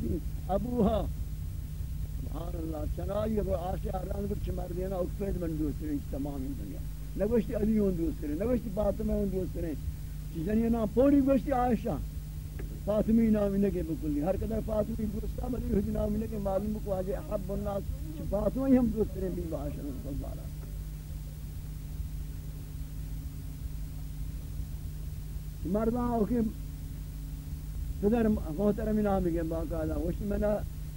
گوشتی ابوها ہاں. سبحان اللہ. چنائی رو آشی آران بچ مردینا اکفید من دوست کریں تمامی دنیا. نگوشتی علی اون دوست کریں نگوشتی فاطمہ اون دوست کریں چیزنی نام پوری گوشتی عائشہ. فاطمی نامی نگے بکلی ہر قدر فاطمی دوستا بلی حج نامی نگے معلوم کو آجے احب الناس. فاطمہ ہی ہم دوست کریں بھی عائشہ صلی اللہ علیہ مردان اوکی پدر محترمی نامی گئے باقاعدہ وشتی منا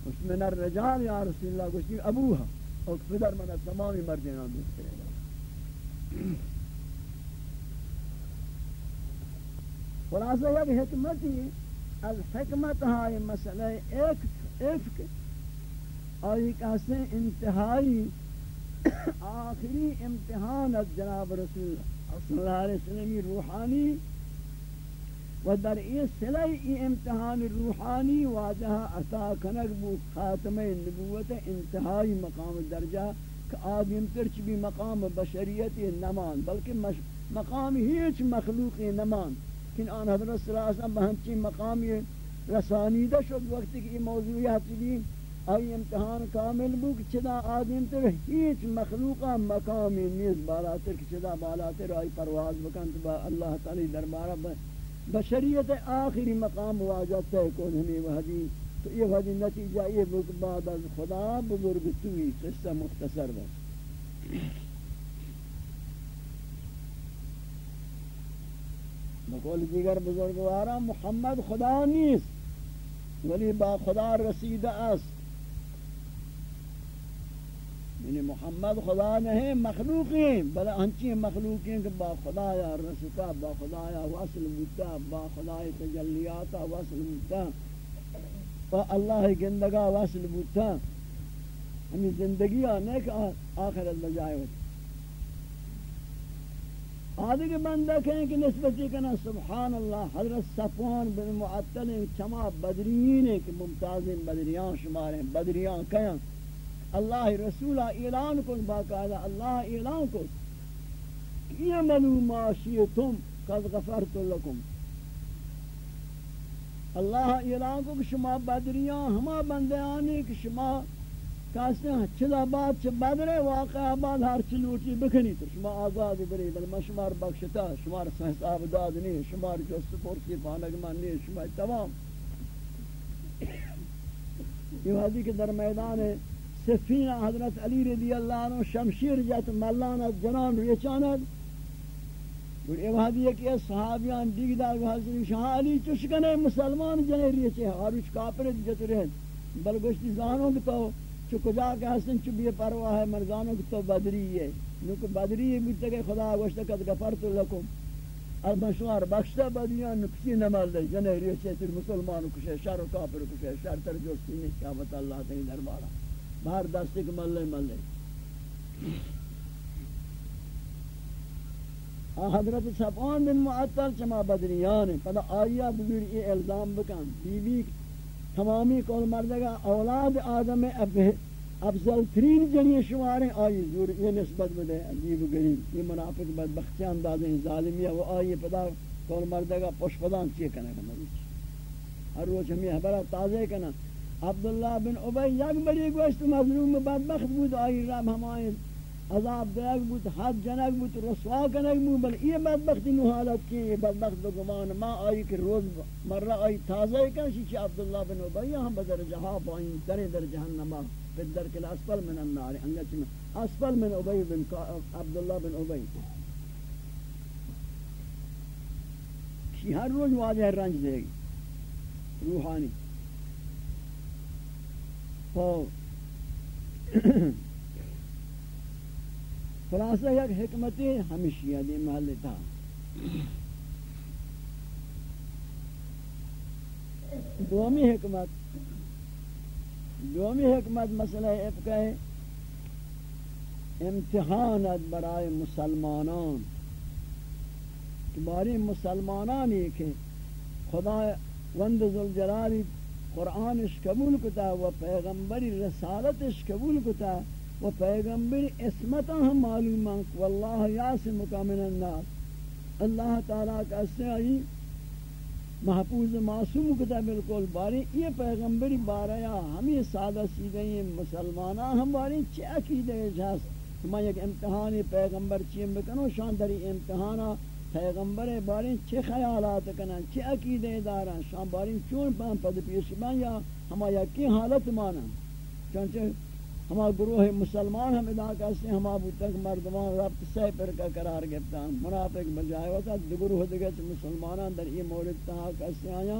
وشتی منا رجال یا رسول اللہ وشتی ابوها اوک پدر منا تمامی مردین آن دوست کرے خلاصہ یک حکمتی از حکمت ہائی مسئلہ ایک افک آئی کہتے ہیں انتہائی آخری امتحان از جناب رسول اللہ صلی اللہ علیہ وسلم روحانی و در این سلائی ای امتحان روحانی واجہ عطا کنک بو خاتم نبوت انتہائی مقام درجہ کہ آدم ترچ بھی مقام بشریت نمان بلکہ مقام ہیچ مخلوق نمان. کن آن حضرت صلی اللہ علیہ وسلم بہنچی مقام رسانیدہ شد وقت کی یہ موضوعیت بھی آئی امتحان کامل بو کہ چدا آدم تر ہیچ مخلوقا مقامی نیز بالاتر کہ چدا بالاتر آئی پرواز بکن تو با اللہ تعالی دربارہ بشریت آخری مقام واجہ تے کون ہمیں وحدی تو یہ وحدی نتیجہ یہ بک بعد از خدا بزرگ توی قصہ مختصر بس۔ بقول دیگر بزرگوارا، محمد خدا نیست، ولی با خدا رسید است۔ یعنی محمد خدا نہیں مخلوق ہیں بل انچی مخلوق ہیں کہ با خدا یا رستا با خدا یا وصل بوتا با خدا تجلیات وصل بوتا با اللہ گندگا وصل بوتا ہمیں زندگی آنے کہ آخرت بجائے ہوتی آدھے کے بندہ کہیں کہ نسبتی کنا سبحان اللہ، حضرت صفوان بن معطل چما بدرین ہیں کہ ممتازین بدریان شماریں بدریان کہیں۔ اللہ رسول اعلان کن باقاعدہ، اللہ اعلان کن۔ کہ یہ منو معاشیتم قد غفرت لکم؟ اللہ اعلان کو کہ شما بدریاں، ہما بندیانی کہ شما کہتے ہیں چلا بات چھ بدرے واقعہ بعد ہر چلوٹی بکنی تو شما آزاد بری، بل ما شمار بخشتا شمار حساب داد نہیں شمار جست پرسی پانک من نہیں، شما تمام۔ یہ حدیث کے در میدان ہے سفین حضرت علی رضی اللہ عنہ شمشیر جات ملانا جنان ریچاند اور یہ وحدی ہے کہ صحابیان دیگ دا حضرت شاہ علی چشکنے مسلمان جنے ریچے ہاروچ کافر جت رہے بل گوشتی زانوں کہ تو چو کجا کہ حسن چو بھی پرواہ ہے مرزانوں کہ تو بدری ہے نوکہ بدری ہے بیتے کہ خدا گوشتا قد گفرت لکم المشوار بخشتا بدیان کسی نمال دے جنے ریچے تر مسلمان کشے شر و کافر کشے شر تر جوستی نہیں، قیامت اللہ تین دربارہ۔ باہر دستے کے ملے ملے۔ حضرت صفان بن معطل چما بدریان پدا آیا بگیر یہ الزام بکن۔ بی بی تمامی کول مردگا اولاد آدم افضل ترین جنی شماریں آئی زور یہ نسبت بدے عجیب و غریب۔ یہ منافق بدبختی انداز اندازیں ظالمیہ وہ آئی پدا کول مردگا پش پدان چیئے کنے کنے ہر روز ہمیں حبرہ تازے کنے عبداللہ بن عبی یک بڑی گوشت مظلوم بدبخت بود آئی رب ہمائیں عذاب دیگ بود حد جنگ بود رسوا کنگ بود بل یہ بدبختی نو حالت کی یہ بدبخت بگمان ما آئی کہ روز مرہ آئی تازہ کن شیچی عبداللہ بن عبی ہم بدر جہاں پائیں در جہنما پھر در کل اسفل من النار انگا اسفل من عبی بن عبداللہ بن عبی شی ہر روز واضح رنج دے روحانی. خلاصہ، یک حکمتی ہمیشہ دی محل تھا۔ دومی حکمت دومی حکمت مسئلہ افقہ ہے۔ امتحانت برائے مسلمانان۔ باری مسلمانان یہ کہ خدا وند ذوالجلالی قرآنش قبول کتا، و پیغمبری رسالتش قبول کتا، و پیغمبری اسمتا ہم معلومان واللہ یاسمکا من الناس اللہ تعالیٰ کا سے آئی محفوظ معصوم کتا بالکل باری۔ یہ پیغمبری باریا ہمیں سادہ سیدھے مسلمانہ ہم باری چی عقیدہ جاس۔ ہمیں ایک امتحانی پیغمبر چیم بکنو شان دری امتحانا پیغمبر باری چی خیالات کنن چی عقیدہ دارن؟ شان باری چون پان پد پیش بان یا ہمیں یکی حالت مانا چونچہ ہما گروہ مسلمان ہم ادا کرتے ہیں ہما بودتاں کہ مردمان ربط سہ پر کا قرار گفتا ہیں منافق بجائے ہوتا دو گروہ دیگر مسلمانان در یہ مورد تہا کرتے آیا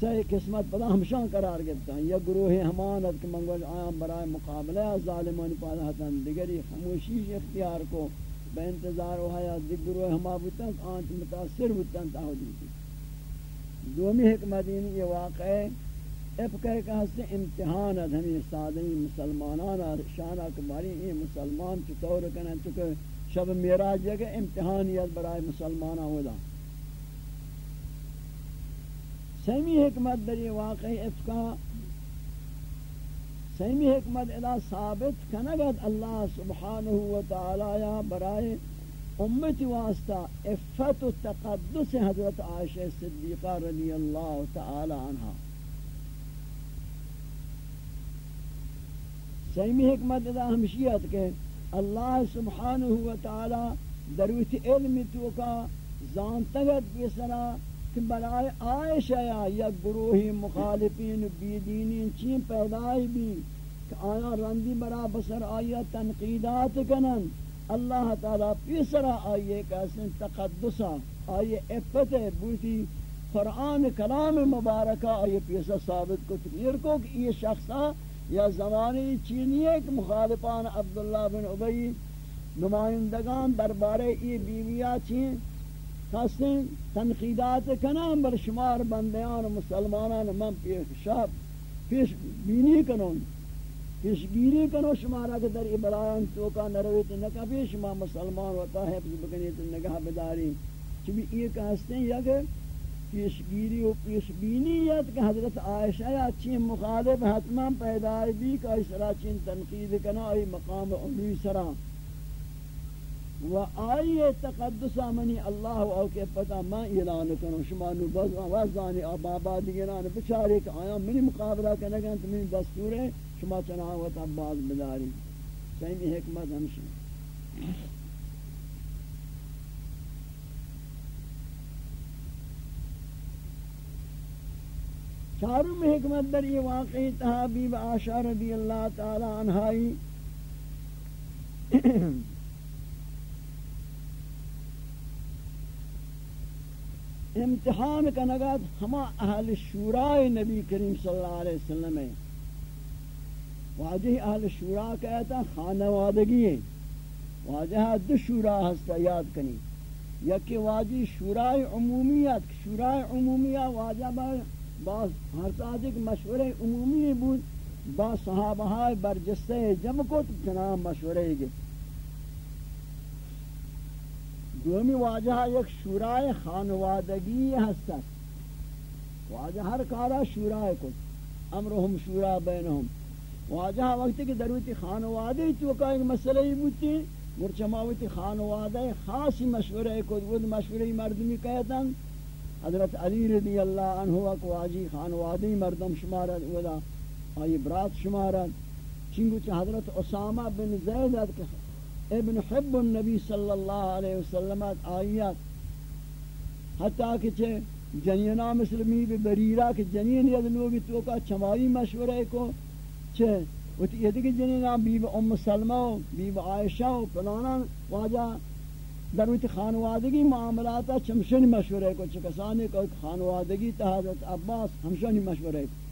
سہ قسمت پدا ہمشان قرار گفتا ہیں یا گروہ ہمانت کہ منگوش آیا برائے مقابلہ ظالمانی پادہتا دیگری خموشیش اختیار کو۔ بے انتظار ہوا یا دیگر گروہ ہما بودتاں آنچ متاثر بودتاں تاہو دیتی دومی حکمت یہ واقع ہے، اب کہے کہ ہستے امتحان ہے ہمیں سادنی مسلمانان اور شانہ کباری یہ مسلمان چطور کنا چکہ شب میراج جگہ امتحانیت برائے مسلمانہ ہودا. سیمی حکمت در یہ واقعی افقا سیمی حکمت ادا ثابت کنگت اللہ سبحانہ وتعالی برائے امت واسطہ افت و تقدس حضرت عائشہ صدیقہ رضی اللہ تعالی عنہ۔ سیمی حکمت ادا ہمشیت کہ اللہ سبحانہ و تعالی دروت علم تو کا زانتگت کی کہ برائے عائشہ یا گروہی مخالفین بیدینین چین پیدائی بھی کہ آیا رندی برا بسر آیا تنقیدات کنن۔ اللہ تعالی پیسرا آئیے کیسن تقدسا آئیے افت بوتی قرآن کلام مبارکہ آئیے پیسا ثابت کو تکیر کو کہ یہ شخصا یا زمانی چینی ہے کہ مخالفان عبداللہ بن عبی نمائندگان دربارے ای بیویا چین۔ خاصیں تنقیدات کنان بر شمار بندیان و مسلمانان من پیش شاب پیش بینی کنون. پیش گیری کنو شمارا کہ در ابرایان توکا نرویت نکا، پیش ما مسلمان ہوتا ہے حفظ بکنیت نگاہ بداری. چبی یہ کہستے ہیں یا کہ پیشگیری و پیش پیشبینیت کہ حضرت عائشہ یا چین مخالف حتما پیدای بھی کہ اس طرح چین تنقید کنا آئی مقام علی سرا. و آئی تقدس منی اللہ او کے پتہ میں اعلان کنوں شما نو وزانی آبابا دیگران بچارے کہ آیا منی مقابلہ کنگا تو منی دستور ہے، شما چناوت عباس بداری۔ سہمی حکمت ہمشن چارم حکمت در یہ واقعی تحابیب آشا رضی اللہ تعالی عنہائی۔ امتحان کا نگات ہما اہل شورای نبی کریم صلی اللہ علیہ وسلم ہے واجہ اہل شورا کہتا خانوادگی ہے واجہ دو شورا ہستا یاد کنی۔ یکی واجی شورای عمومیت شورای عمومیت واجہ با بعض ہر ایک مشورہ عمومی بود۔ با صحابہ برجستے جمع کو چنان مشورہ گے دومی واجہ ایک شورائے خانوادگی ہستت واجہ ہر کارا شورائے کو امرہم شورا بینہم واجہ وقت کی دروتی خانوادی تو کا ایک مسئلہ ہی بودتی مرچماوتی خانوادی خاصی مشورہ کو وہ مشورہ مردمی کہتا حضرت علی رضی اللہ عنہ کو آجی خانوادی مردم شمارت ودا، آئی برات شمارت چنگو چھ حضرت اسامہ بن زید ابن حب النبی صلی اللہ علیہ وسلم آئیت حتیٰ کہ چھے جنینہ مسلمی بھی بریرہ کہ جنین یدنو بھی تو کا چمائی مشورے کو چھے یہ دیکھ جنینہ بیب ام سلمہ و بیب عائشہ و پلانا واجہ دروت خانوادگی معاملات چمشن مشورے کو چکسانے کو خانوادگی تا حضرت عباس ہمشن مشورے کو۔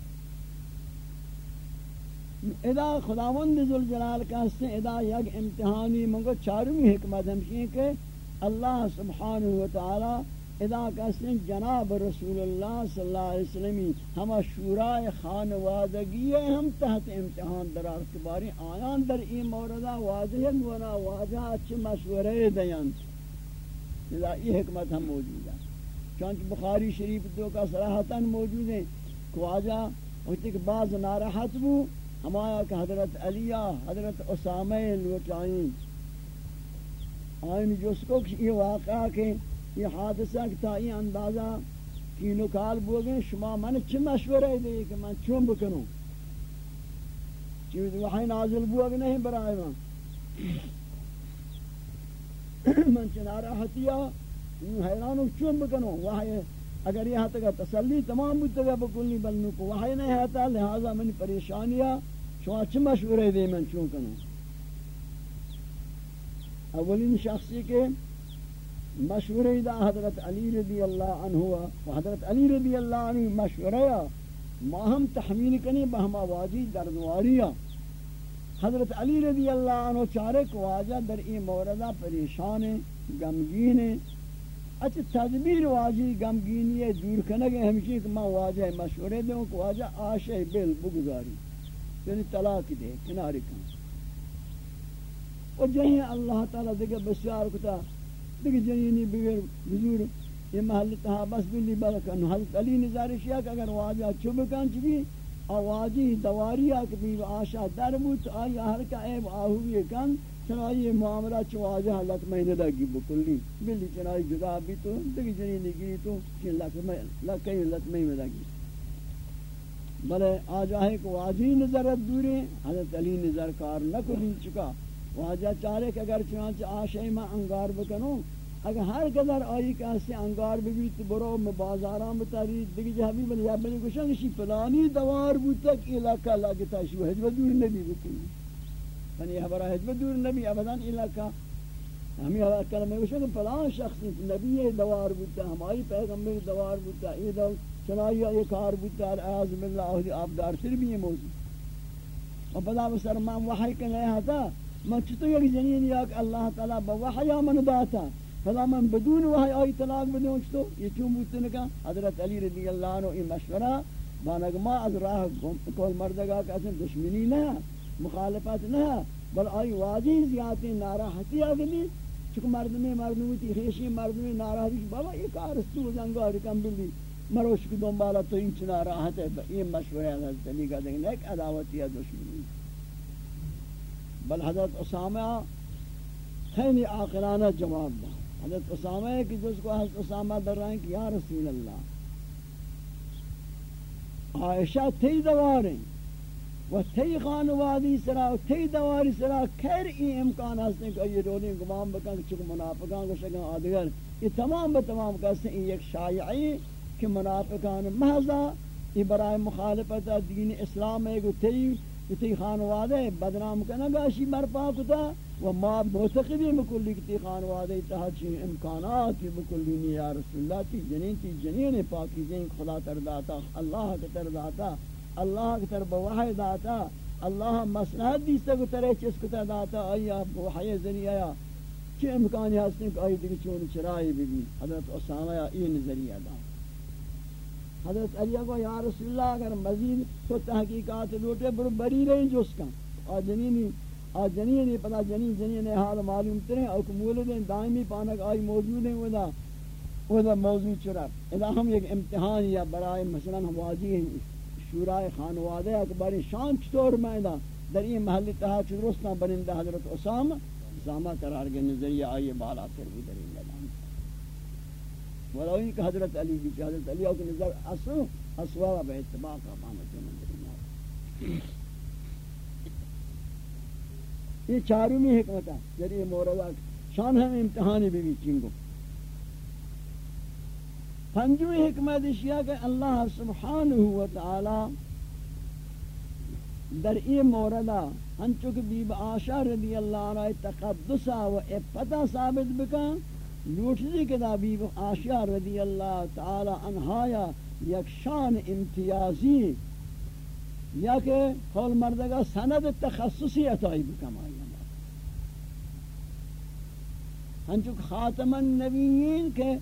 ادا خداوند ذوالجلال کا اس سے ادا یک امتحانی منگو چارمی حکمت ہمشی کہ اللہ سبحانہ وتعالی ادا کا سے جناب رسول اللہ صلی اللہ علیہ وسلم، ہم شورای خانوادگی ہم تحت امتحان در ارتباری آیان در این موردہ واضح گونا واضح اچھ مشورے دیان لذا یہ حکمت ہم موجود ہے چونکہ بخاری شریف تو کا صراحتاً موجود ہے خواجہ ہوتی کہ بعض ناراحت بو ہمایا کہ حضرت علیہ حضرت اسامہ لوٹائیں آئین جس کو یہ واقعہ کہ یہ حادثہ تا یہ اندازہ کینو کال بوگیں شما من چھ مشورہ دے کہ من چون بکنوں؟ چیز وحی نازل بوگ نہیں برائے من۔ من چنارا حتیہ حیرانو چون بکنوں۔ وحی اگر یہ تک تسلی تمام بودتا بکلی بلنو کو وحی نہیں ہے لہذا من پریشانیہ شما چھ مشورہ دے من چون کنوں اولین شخصی کے مشورہ دا حضرت علی رضی اللہ عنہ و حضرت علی رضی اللہ عنہ مشورہ ما ہم تحمیل کنی بہما واجی دردواریہ حضرت علی رضی اللہ عنہ چارے کو واجہ در این موردہ پریشان گمگین اچھا تدبیر واجی گمگینی دور کنگے ہمشی کہ میں واجہ مشورے دوں کہ واجہ آشے بل بگزاری. یعنی طلاق دے، کناری کن۔ و جہیں اللہ تعالیٰ دیکھے بسیار کتا دیکھ جنینی بغیر حضور، یہ محل تہا بس بلی بلکن حضرت علی نظاری شیعہ کہ اگر واجہ چوب کن چکی آواجی دواری آکھ بھی آشا در بود آئی آہر کا عیب آہوی کن چنائی معاملہ چو واجہ حلق میں ندگی بکلی۔ بلی چنائی جدا بھی تو دیکھ جنینی گری تو چن لکھیں لکھ میں ندگی بلے آجاہے کو واجی نظرت دوری حضرت علی نظر کار نکو بھی چکا۔ واجہ چارے کہ اگر چنانچہ آشے میں انگار بکنوں، اگر ہر قدر آئی کہ ہستے انگار ببیت برو، میں بازاران بتاری دیکھ جہاں بھی بلی جہاں بلی کشن شی پلانی دوار بودتک علاقہ لگتا شو حجب دور نبی بکنی۔ یعنی یہ برا حجب دور نبی ابدان علاقہ۔ ہمیں علاقہ میں کشن پلان شخص نبی دوار بودتا ہماری پیغمبر دوار بودتا یہ دو چنائی یہ کار بودتا اعاظ باللہ جی آپ دار سر بھی یہ موضوع اور پدا بسر مام وحی کا نیا تھا من چطور یک جنین یک اللہ تعالی با وحی من داتا فلا من بدون وحی آئی طلاق بدون چطور؟ یہ چون بودتے نکا حضرت علی رضی اللہ عنہ این مشورہ بانگ ما از راہ کول مردگا کہ اصلا دشمنی نہ مخالفت نہ بل آئی واضح زیادتی ناراحتی آگلی چکہ مردمی مردمی تی خیشی مردمی ناراحتی، بابا یہ کارستو زنگاری کم بلی۔ مروش کی دنبالا تو این چنا راحت ہے یہ مشورہ حضرت علی کا دیکھنے ایک عداوتی ہے دشمنی. بل حضرت اسامہ خیلی آقلانہ جواب دا حضرت اسامہ ہے کہ جس کو حضرت اسامہ در رہے ہیں کہ یا رسول اللہ عائشہ تھی دواریں و تھی خانوادی سرا و تھی دواری سرا خیر ای امکان ہستیں کہ یہ رولی گمان بکن چکہ منافقان کو شکن آدگر. یہ تمام بتمام کہتے ہیں ایک شائعی کہ منافقان محضا، یہ برائے مخالفت دین اسلام ہے، کہ تھی کتی خانوادے بدنام کنا گاشی برپا کتا، و ما معتقدی بکلی کتی خانوادے تحت چی امکانات بکلی نی، یا رسول اللہ تی جنین تی جنین پاکی زین، خدا تر داتا، اللہ کے تر داتا، اللہ کے تر بوحی داتا، اللہ مسنحت دیستا کو ترے چس کتا داتا، آیا بوحی ذریعہ چی امکانی ہستن کہ آئی دیکھ چون چرائی بھی حضرت اسامہ یا این ذریعہ داتا حضرت علی کو یا رسول اللہ، اگر مزید تو تحقیقات لوٹے بر بری رہی جو اس کا۔ اور جنینی اور جنینی، پتا جنین جنین حال معلوم ترے، اور مولد دائمی پانک آئی موجود ہیں ودا ودا موضوع چرا۔ اذا ہم ایک امتحان یا برائے مثلا ہم واجی شورائے خانوادہ اکبر شان چطور میدہ در این محلی تہا چدرستان برندہ حضرت اسامہ اسامہ قرار کے نظریہ آئیے، بالا پھر بھی در ولو ان کہ حضرت علی جی، کی حضرت علی کے نظر اصل اسوا و اتباع کا قامت من یہ چارمی حکمت ہے جری یعنی مورد شان ہم امتحانی بھی چنگو پنجویں حکمت اشیاء کہ اللہ سبحانہ و تعالی در این موردہ ہنچو کہ بیب آشا رضی اللہ عنہ تقدسہ و اپتا ثابت بکن لوٹنی کے دابی آشیا رضی اللہ تعالی عنہایا یک شان امتیازی، یا کہ قول مردگا سند تخصصی اتائی بکم آئی ہنچو خاتم النبیین کے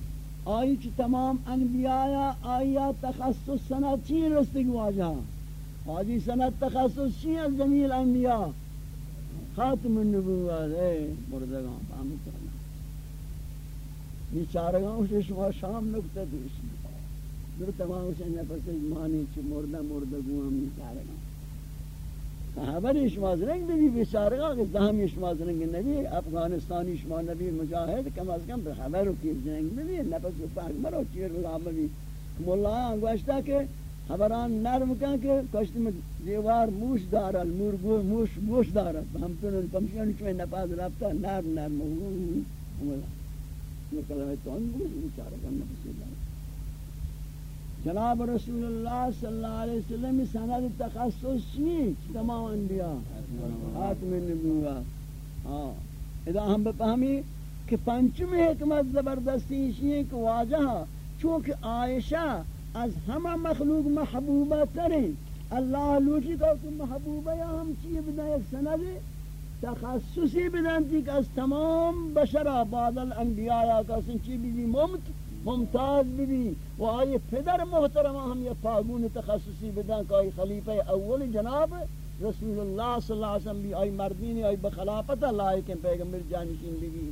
آئی چی تمام انبیاء آیا تخصص سند چی رستگ واجہ آجی سند تخصص چی از جمیل انبیاء؟ خاتم النبوات اے مردگان فهمت؟ بیچارگان سے شما شام نکته دوش در تمام سے نفس مانی چ مرده مرده گوام بیچارگان. خبر شما زرنگ بی بیچارگان که دهم شما زرنگ نبی افغانستانی شما نبی مجاهد کم از کم به رو کی زرنگ نبی نفس پاک مرو چیر غلام بی مولا انگشتا که خبران نرم کن که کشت دیوار موش دارد مرگو موش موش دارد. همتون کمشن چوی نپاز رفتن نرم نرم. مولا کلمہ تو ان کو گوش بیچارگا نفس اللہ جناب رسول اللہ صلی اللہ علیہ وسلم سند تخصص چیئے تمام انبیاء. حاتم النبوہ ہاں. اذا ہم بفہمی کہ پنچم حکمت زبردستی چیئے کہ واجہ چونکہ عائشہ از ہمہ مخلوق محبوبہ کریں اللہ لوٹی کہ محبوبہ یا ہم چیئے بدن ایک سند تخصصی بدن تھی کہ از تمام بشرہ بعد الانبیاء یا کسن چی بھی ممکن ممتاز بھی و آئی پدر محترم ہم یہ پاگون تخصصی بدن کہ آئی خلیفہ اول جناب رسول اللہ صلی اللہ علیہ وسلم بھی آئی مردین، آئی بخلافت لائق ہیں پیغمبر جانشین بھی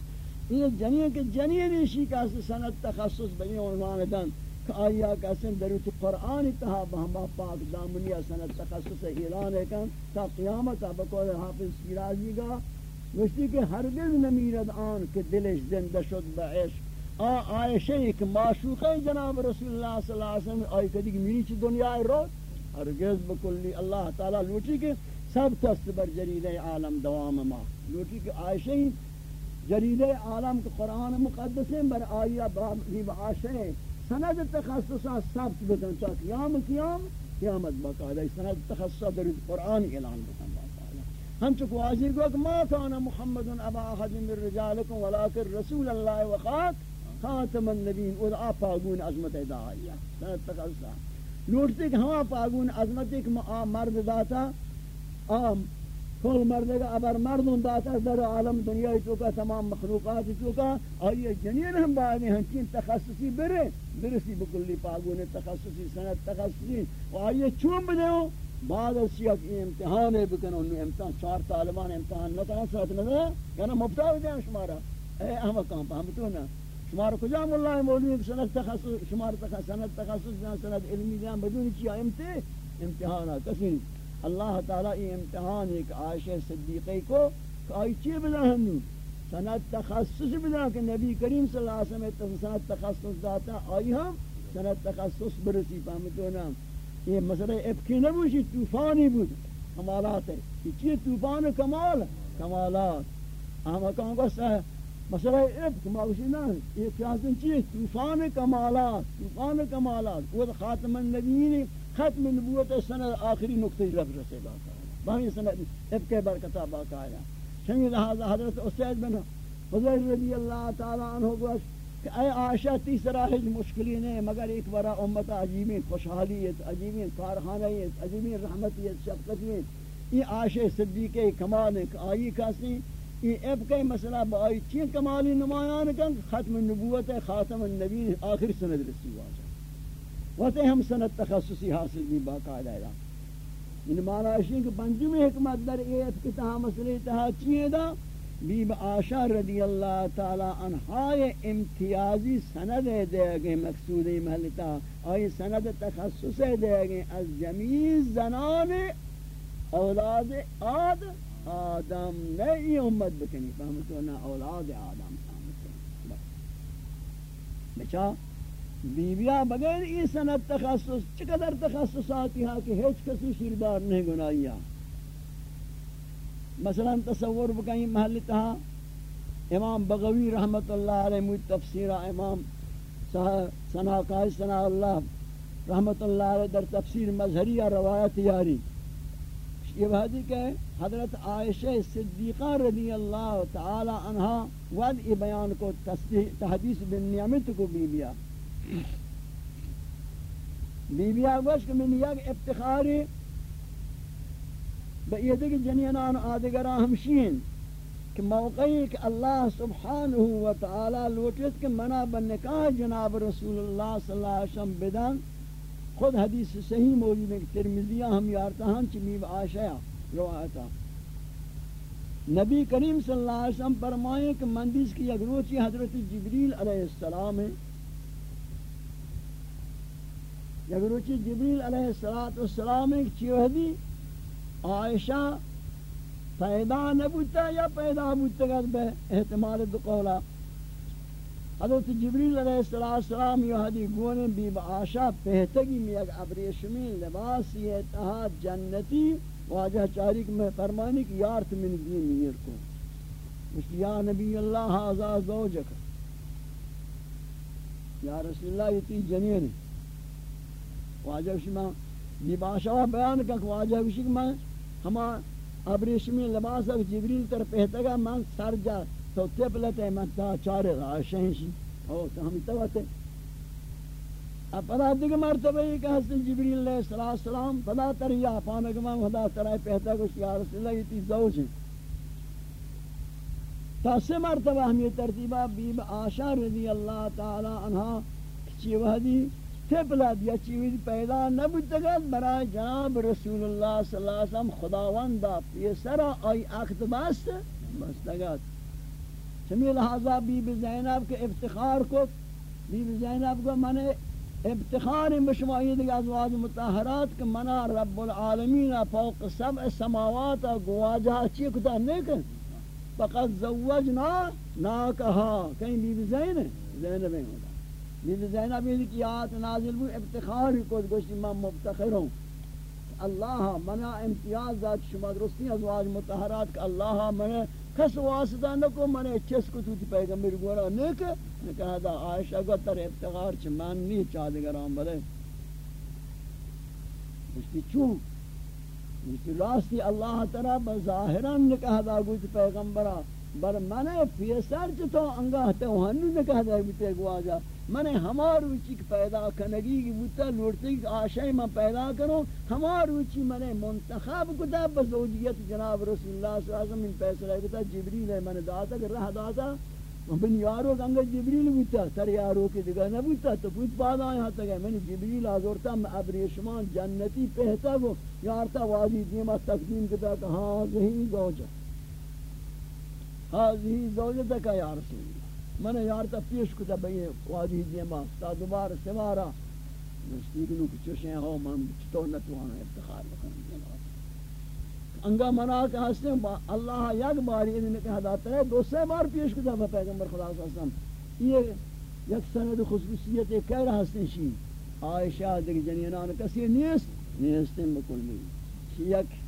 یہ جنین کے جنین اسی کا سنت تخصص بگی عنوان دن. کہ آئی آکا دروت قرآن تہا بہما پاک دامنی سنت تخصص اعلان ہے کہ تا قیامت بقول حافظ سیرازی گا وشتی کہ ہرگز نمیرد آن کہ دلش زندہ شد بعشق عائشہ ایک معشوقہ جناب رسول اللہ صلی اللہ علیہ وسلم، آئی کدی کہ میری چی دنیا رو؟ ہرگز بکلی اللہ تعالی لوٹی کہ سب تست بر جرید عالم دوام ما۔ لوٹی کہ عائشہ ہی جرید عالم کے قرآن مقدس ہیں بر آئیہ باب عائشہ سند تخصصہ ثبت بکن چاہ قیام قیام، قیامت باقاعدہ سند تخصصہ در قرآن اعلان بکن ہم چکو واضح کو کہ ما کان محمد ابا احد من رجالکم ولکن رسول اللہ وخات خاتم النبین اور آپ پاگون عظمت دعائیہ سنت تک ازا لوٹتے کہ ہوا پاگون عظمت ایک مرد داتا آم کل مرد کا ابر مردون داتا در عالم دنیا چوکا تمام مخلوقات چوکا آئیے جنین ہم باقی ہیں چین تخصصی برے برسی بکلی پاگون تخصصی سنت تخصصی. و آئیے چون بدے ہو بعد از یک امتحان بکن انہوں امتحان چار طالبان امتحان نتا ساتھ نتا یعنی مبتاہ دیں شمارا اے احمد کام پا ہم تو نا شمار کجا مولا مولوی؟ سند تخصص شمار تخصص، سند تخصص جان سند علمی جان بدون چی؟ امتے امتحانا کسی اللہ تعالی یہ امتحان ایک عائشہ صدیقی کو کہ آئی چی بلا ہمی سند تخصص بلا کہ نبی کریم صلی اللہ علیہ وسلم سند تخصص داتا، آئی ہم سند تخصص برسی فهمتو نام۔ یہ مسئلہ ابکی نبوشی توفانی بود۔ کمالات ہے۔ یہ چی توفان کمال، کمالات۔ ہم کہاں کو سہ مسئلہ افق ماوشی نا یہ کیاسن چیز طوفان کمالات طوفان کمالات۔ وہ خاتم النبیین ختم نبوت سنہ آخری نقطہ رب رسے باقا باہی سنہ افق برکتہ باقا آیا۔ شنگی لہذا حضرت اسید بن حضر رضی اللہ تعالی عنہ گوش کہ اے عائشہ، تیسرا ہج مشکلی نہیں مگر ایک برا امت عجیبین خوشحالیت عجیبین کارخانیت عجیبین رحمتیت شفقتیت یہ عائشہ صدیقہ کمال ہے آئی کسی یہ اب کئی مسئلہ بائی چین کمالی نمایان کن ختم النبوت خاتم النبی آخر سند رسی واجہ وقت ہم سند تخصصی حاصل بھی باقاعدہ ہے۔ ان معنی ہے کہ پنجمی حکمت در ایت کی تہا مسئلہ تہا چیئے دا؟ بیب آشا رضی اللہ تعالی عنہائے امتیازی سند دے گئے مقصودی محلتا آئی سند تخصص دے گئے۔ از جمیع زنان اولاد آد آدم نئی امت بکنی۔ فهمتو نا اولاد آدم۔ فهمتو بچا بیبیا بغیر ای سنت تخصص، چقدر تخصصاتی ہاں کہ ہیچ کسی شیردار نہیں گناہیا مثلا تصور بکنی محل تہا امام بغوی رحمت اللہ علیہ موت تفسیرہ امام سناقائی سنا اللہ رحمت اللہ علیہ در تفسیر مظہریہ روایت یاری۔ یہ بحثی کہ حضرت عائشہ صدیقہ رضی اللہ تعالی عنہ ود ای بیان کو تحدیث بن نعمت کو بی بیا بی بیا گوش کہ من یک افتخاری بئیدے کہ جنینان آدگران ہمشین کہ موقعی کہ اللہ سبحانہ و تعالی لوٹت کہ منا بنکاہ جناب رسول اللہ صلی اللہ علیہ وسلم بدن. خود حدیث صحیح موجود ہے کہ ترمذیہ ہم یارتا ہم چمیب آشیا، روایتا. نبی کریم صلی اللہ علیہ وسلم فرمائے کہ مندیس کی یک روچی حضرت جبریل علیہ السلام ہے یک روچی جبریل علیہ السلام ہے کہ چیوہ عائشہ پیدا نبوتا یا پیدا بوتا گا بے احتمال دو قولا؟ حضرت جبریل علیہ السلام یہ گونے بی با پہتگی میں ایک ابریشمی لباسی اتحاد جنتی واجہ چارک میں فرمانی کہ یارت من دین میر کو۔ مجھتی یا نبی اللہ حاضر زوجک۔ یا رسول اللہ یہ تی جنین واجہ شما بی بیان کہ واجہ شما میں ہما ابریشمی لباس اگر جبریل تر پہتا گا من سر جا تو تپلتے من تا چارے گا شہنشی او تو ہمی توتے اب پدا دیکھ مرتبہ یہ کہ حسن جبریل علیہ السلام پدا تر یا پانک من خدا ترائی پہتا گا یا رسول اللہ یہ تی زوج ہیں تا سے مرتبہ ہم یہ ترتیبہ بیب آشا رضی اللہ تعالی عنہ چی وحدی تبلد یا چیوید پیدا نبودگد برای جناب رسول اللہ صلی اللہ علیہ وسلم خداوندہ پیسرا آئی اکت بست بستگد چمی لحاظہ بیب زینب کے افتخار کو بیب زینب کو من ابتخار بشمائی دیگه ازواج متحرات کہ منا رب العالمین فوق سبع سماوات گواجہ چی کتا نیکن فقط زوجنا ناکہا۔ کہیں بی بی زین ہے زینب ہوتا بی بی زینب یہ کہ آیات نازل بھی افتخار کو گوشتی میں مفتخر ہوں۔ اللہ ہاں، منا امتیاز ذات شما درستی ازواج متحرات کہ اللہ ہاں، منا کس واسطہ نکو منا چس کو تو پیغمبر گورا نیک نکہا دا عائشہ کو تر افتخار چھ من نہیں چاہ دگران بلے۔ گوشتی چون راستی اللہ تعالی بظاہران نکہ دا گوچ پیغمبرا بر من پیسر چطو انگاہ تو ہنو نکہ دا بیتے گواجا من ہمار روچی پیدا کنگی کی بوتا لوٹتے کہ آشای من پیدا کرو ہمار روچی من منتخب کتا بزوجیت جناب رسول اللہ صلی اللہ علیہ وسلم من پیسر کتا جبریل ہے من داتا کہ رہ داتا. بن یارو گنگا جبریل بوتا. تر یارو کی دیگا نبوتا. تو پوچھ بعد آیا تا گئے میں ہاں نے جبریل آزورتا. میں ابریشمان جنتی پہتا گو. یارتا واجی دیما تقدیم کتا کہ ہاں حاضی زوجہ حاضی زوجہ تکا یا رسول اللہ میں نے یارتا پیش کتا بھئی واجی دیما تا دوبار سوارا مشتی کنو کچوشیں ہو من چطور نتوانا افتخار بکنم انگا منا کہ ہستے اللہ یک باری انہیں کہا داتا ہے دو سے بار پیش کتا تھا پیغمبر خدا صلی اللہ علیہ وسلم یہ یک سند خصوصیت ایک کہہ رہا ہستے شی عائشہ دیکھ جنینان کسی نیست نیستن بکل بھی یک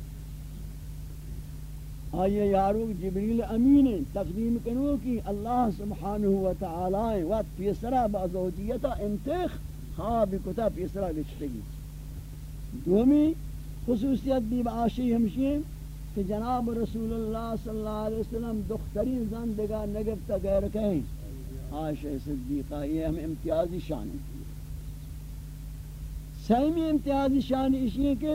آئیے یارو، جبریل امین تقدیم کنو کی اللہ سبحانہ وتعالی وقت پیسرہ بازوجیتا انتخ خواب کتا پیسرہ بچتگی۔ دومی خصوصیت بھی بعاشی ہمشی کہ جناب رسول اللہ صلی اللہ علیہ وسلم دخترین زندگا نگفتا غیر کہیں عائشہ صدیقہ، یہ ہم امتیازی شان ہے سیمی امتیازی شان اسی ہے کہ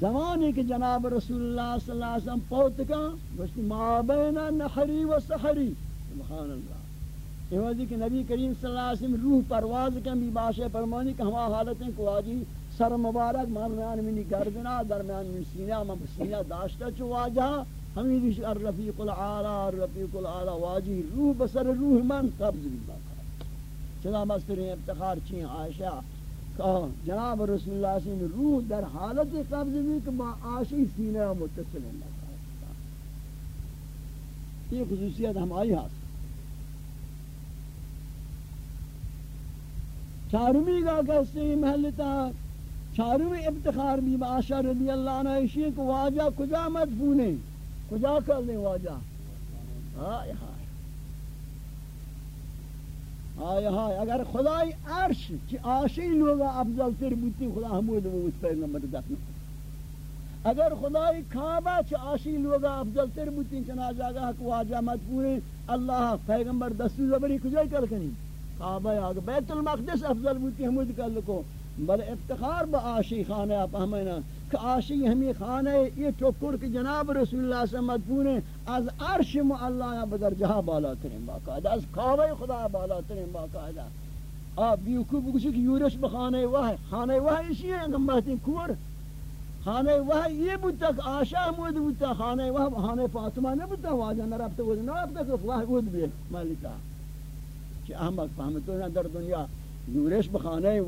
زمانے کے جناب رسول اللہ صلی اللہ علیہ وسلم پوت کا گوشتی ما بین نحری و سحری۔ سبحان اللہ۔ یہ وجہ کہ نبی کریم صلی اللہ علیہ وسلم روح پرواز کا بھی باشے فرمانی کہ ہما حالتیں کو آجی سر مبارک درمیان منی گردنا، درمیان من سینہ من سینہ داشتا چو واجہ ہمیں دیش الرفیق العالی الرفیق العالی واجی، روح بسر روح من قبض بھی باقا چلا مسترین ابتخار چین عائشہ۔ جناب رسول اللہ صلی اللہ علیہ وسلم روح در حالت قبض بھی کہ با عاشی سینہ متصل اللہ یہ خصوصیت ہم آئی حاصل چارمی گا کہ کا کہتے ہیں محلتا چاروں ابتخار بھی معاشا رضی اللہ عنہ اشیئے کہ واجہ کجا مدفونے کجا کر دیں واجہ؟ ہائے ہائے ہائے اگر خدای عرش چی آشی لوگا افضل تر بوتی خدا حمود بوت پیغمبر دفن اگر خدای کعبہ چی آشی لوگا افضل تر بوتی چنا جاگا حق واجہ مدفونے اللہ پیغمبر دستو زبری کجا کر کنی؟ کعبہ آگا بیت المقدس افضل بوتی حمود کر لکو۔ بل افتخار با آشی خانه اپہمینا کہ آشی ہمی خانه یہ چکر کہ جناب رسول اللہ سے مدفون ہے از عرش معلا بدر جہاں بالا ترین باقاعدہ، از کعبہ خدا بالا ترین باقاعدہ۔ آپ بیوکو بکشی کہ یورش بخانه وحی، خانه وحی اسی ہے انگم بہتیں کور۔ خانه وحی یہ بودتا کہ آشا حمود بودتا، خانه وحی خانه فاطمہ نے بودتا واجہ نرابتا ود نرابتا کہ وحی ود بھی ملکہ۔ کہ احمد فهمتو در دنیا، یورش بخانه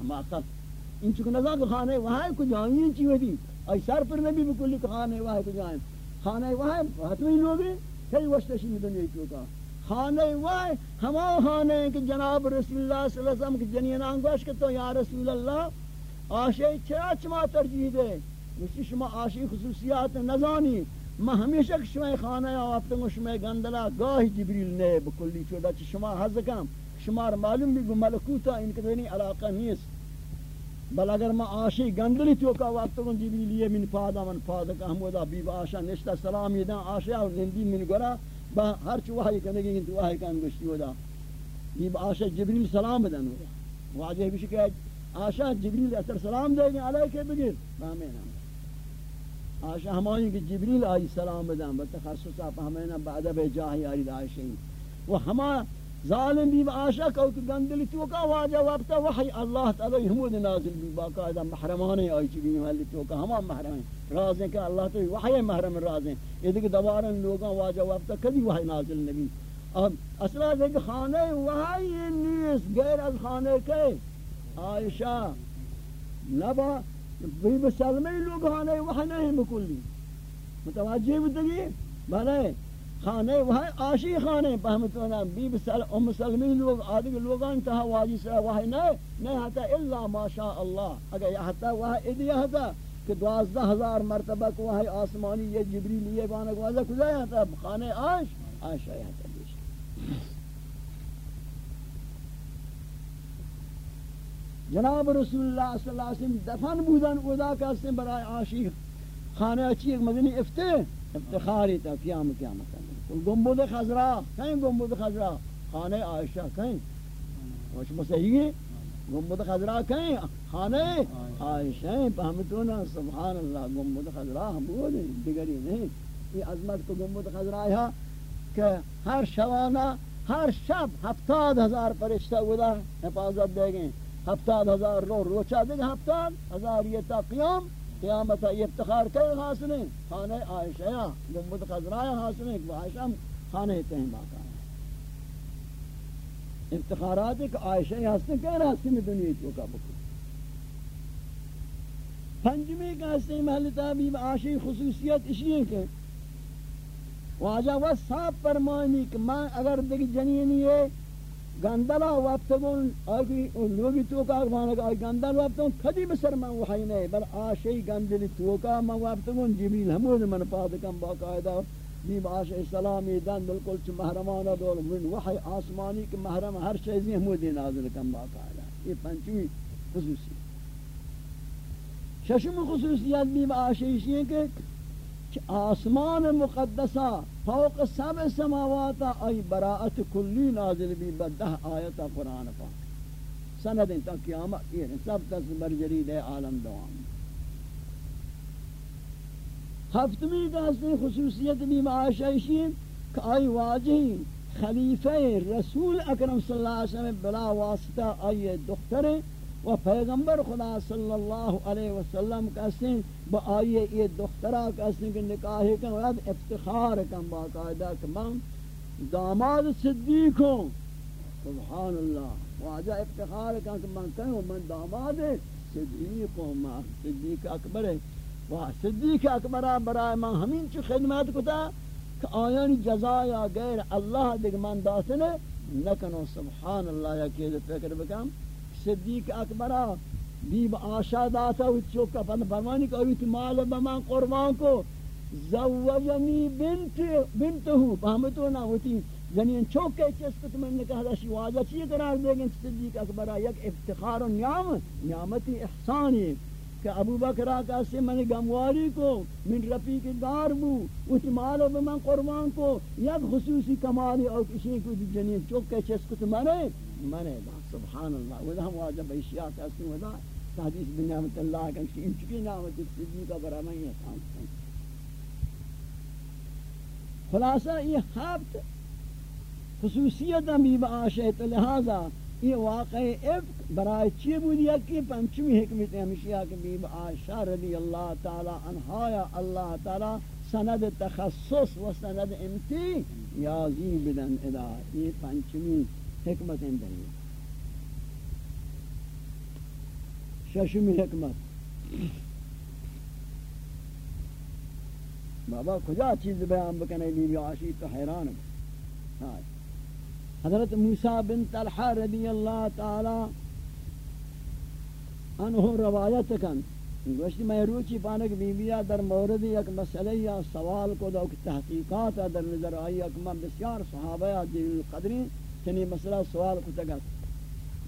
وحی حماقت ان چکو نظر کہ خانے وہاں کو جائیں چی ودی ای سر پر نبی بکلی خانه واحد جائیں۔ خانه واحد حتمی لوگ ہیں کئی وشتشی میں دنیا کیوں کا خانه واحد ہما خانه کہ جناب رسول اللہ صلی اللہ علیہ وسلم کی جنین آنگوش کہ تو یا رسول اللہ، آشے چرا چما ترجیح دے۔ مجھے شما آشی خصوصیات نزانی ما ہمیشہ شما خانه آفتنگو شما گندلا گاہی جبریل نے بکلی چودا چھ شما حضکم شمار معلوم بھی ملکوتا ان کے دینی علاقہ نیست بل اگر ما آشی گندلی تو کا وقت کو جبریل جی لیے من فادا من فادا کا ہمودا بی آشا نشتا سلام یدا آشا اور زندگی من گرا با ہر چ وحی کرنے کی تو وحی کان گشتی ہودا بی آشا جبریل سلام دن ہودا واجہ بھی کہ آشا جبریل اثر سلام دے گے علیہ کے بگیر۔ آمین آشا ہمائی کہ جبریل آئی سلام دن بتخصص اپ ہمیں بعد بے جاہی آئی عائشہ وہ ہما ظالم بھی آشا کہ گندلی تو کا واجہ وقت وحی اللہ تعالی حمود نازل بھی باقاعدہ محرمانے آئی چی بھی محلی تو کا ہما محرم ہیں راز رازیں کہ اللہ تو وحی محرم رازیں یہ دیکھ دوبارہ لوگاں واجہ وقت کدی وحی نازل نبی اب اصلا دیکھ خانے وحی نیس غیر از خانے کے عائشہ نبا بھی بسلمی لوگ خانے وحی نہیں بکلی متوجہ بھی دگی بلے خانے وہ آشی خانے پہمتونا بی بسل ام سلمین لوگ آدھگ لوگان تہا واجی سرا وحی نہیں نہیں ہتا الا ما شاء اللہ اگر یہ ہتا وحی ادی ہتا کہ دوازدہ ہزار مرتبہ کو وحی آسمانی یہ جبریل یہ بانا کو وحی کجا ہتا خانے آش آشا یہ ہتا بیش جناب رسول اللہ صلی اللہ علیہ وسلم دفن بودن ادا کہتے برای آشی خانه اچھی ایک مدنی افتے افتخاری تا، قیام قیامت گنبد خضرا، کہیں گنبد خضرا؟ خانہ عائشہ کہیں؟ وش مسیحی ہے گنبد خضرا کہیں؟ خانہ عائشہ پہمتونا سبحان اللہ گنبد خضرا ہم بولیں دیگری نہیں۔ یہ عظمت کو گنبد خضرا ہے کہ ہر شوانہ ہر شب ہفتاد ہزار پرشتہ ودا حفاظت دے گئے۔ ہفتاد ہزار رو روچہ دے گئے، ہفتاد ہزار یہ تا قیام۔ قیامت یہ افتخار کئی حاصل ہیں خانہ عائشہ گمبت خضرائے حاصل ہیں کہ عائشہ خانہ کہیں باقا ہے افتخارات ایک عائشہ حاصل کہیں راستے میں دنیا تو کا بکر پنجمی کا حصہ محل تعبیب عاشی خصوصیت اسی ہے کہ واجہ وہ صاحب فرمانی کہ میں اگر دیکھ جنینی ہے گندلا وقتگون آگی لوگی تو توکا مانا آگی گندل وقتگون کدی بسر من وحی نہیں بل آشی گندلی توکا من وقتگون جبریل حمود من پادکم باقاعدہ بیم آشی سلامی دن بلکل چھ محرمانا دول من وحی آسمانی که محرم ہر شیزی حمودی نازل کم باقاعدہ یہ پنچوی خصوصی۔ ششم خصوصیت بیم آشی ہے کہ کہ آسمان مقدسہ، فوق سب سماوات، ای براءت کلی نازل بھی بدہ آیت قرآن پاک۔ سند تا قیامت، یہ سب تس برجرید عالم دوام۔ ہفتمی کا خصوصیت بھی معاشیشی کہ آئی واجہی خلیفہ رسول اکرم صلی اللہ علیہ وسلم بلا واسطہ آئی دختر و پیغمبر خدا صلی اللہ علیہ وسلم کہتے ہیں با آئیے یہ دخترہ کہتے کہ نکاح کن ورد افتخار کن باقاعدہ کہ من داماد صدیق ہوں۔ سبحان اللہ۔ واجہ افتخار کن کہ من کہوں، من داماد صدیق ہوں، من صدیق اکبر ہے۔ وہ صدیق اکبرہ برای من ہمین چو خدمت کتا کہ آیانی جزایا غیر اللہ دیکھ من داتنے نکنو سبحان اللہ یا کہ فکر بکم۔ صدیق اکبرہ بیب آشا داتا ہوئی چوکا پانا فرمانی کہ اویت مال بمان قربان کو زوجنی بنت بنت ہوں فہمتو نا ہوتی یعنی چوکے چیز کو تمہیں نے کہا شی واجہ چیئے قرار دے گئے، صدیق اکبرہ یک افتخار و نعم نعمتی احسانی۔ کہ ابو بکر آقا سے من گمواری کو، من رفیق دار بو اوت مال بمان قربان کو، یک خصوصی کمالی اور کسی کو جنین چوکے چیز کو تمہیں منے دا سبحان اللہ۔ ودا ہم واجب اشیاء کسی ودا حدیث بنعمت اللہ کا ان چکی نعمت صدیق کا برا میں ہے خلاصہ، یہ ہفت خصوصیت بھی بعاشت لہذا یہ واقع افق برای چی بود یکی پنچمی حکمت ہمشیہ کہ بی عائشہ رضی اللہ تعالی عنہا اللہ تعالی سند تخصص و سند امتیازی بدن ادا۔ یہ پنچمی حکمت اندر ششمی حکمت بابا کجا چیز بیان بکنے بی عاشی تو حیران ہو حضرت موسیٰ بن طلحہ رضی اللہ تعالی عنہ روایت کن گوشتی میں روچی پانک بیبیا در مورد یک مسئلہ یا سوال کو دو تحقیقات در نظر آئی اکمہ بسیار صحابہ دل قدری چنی مسئلہ سوال کو تگت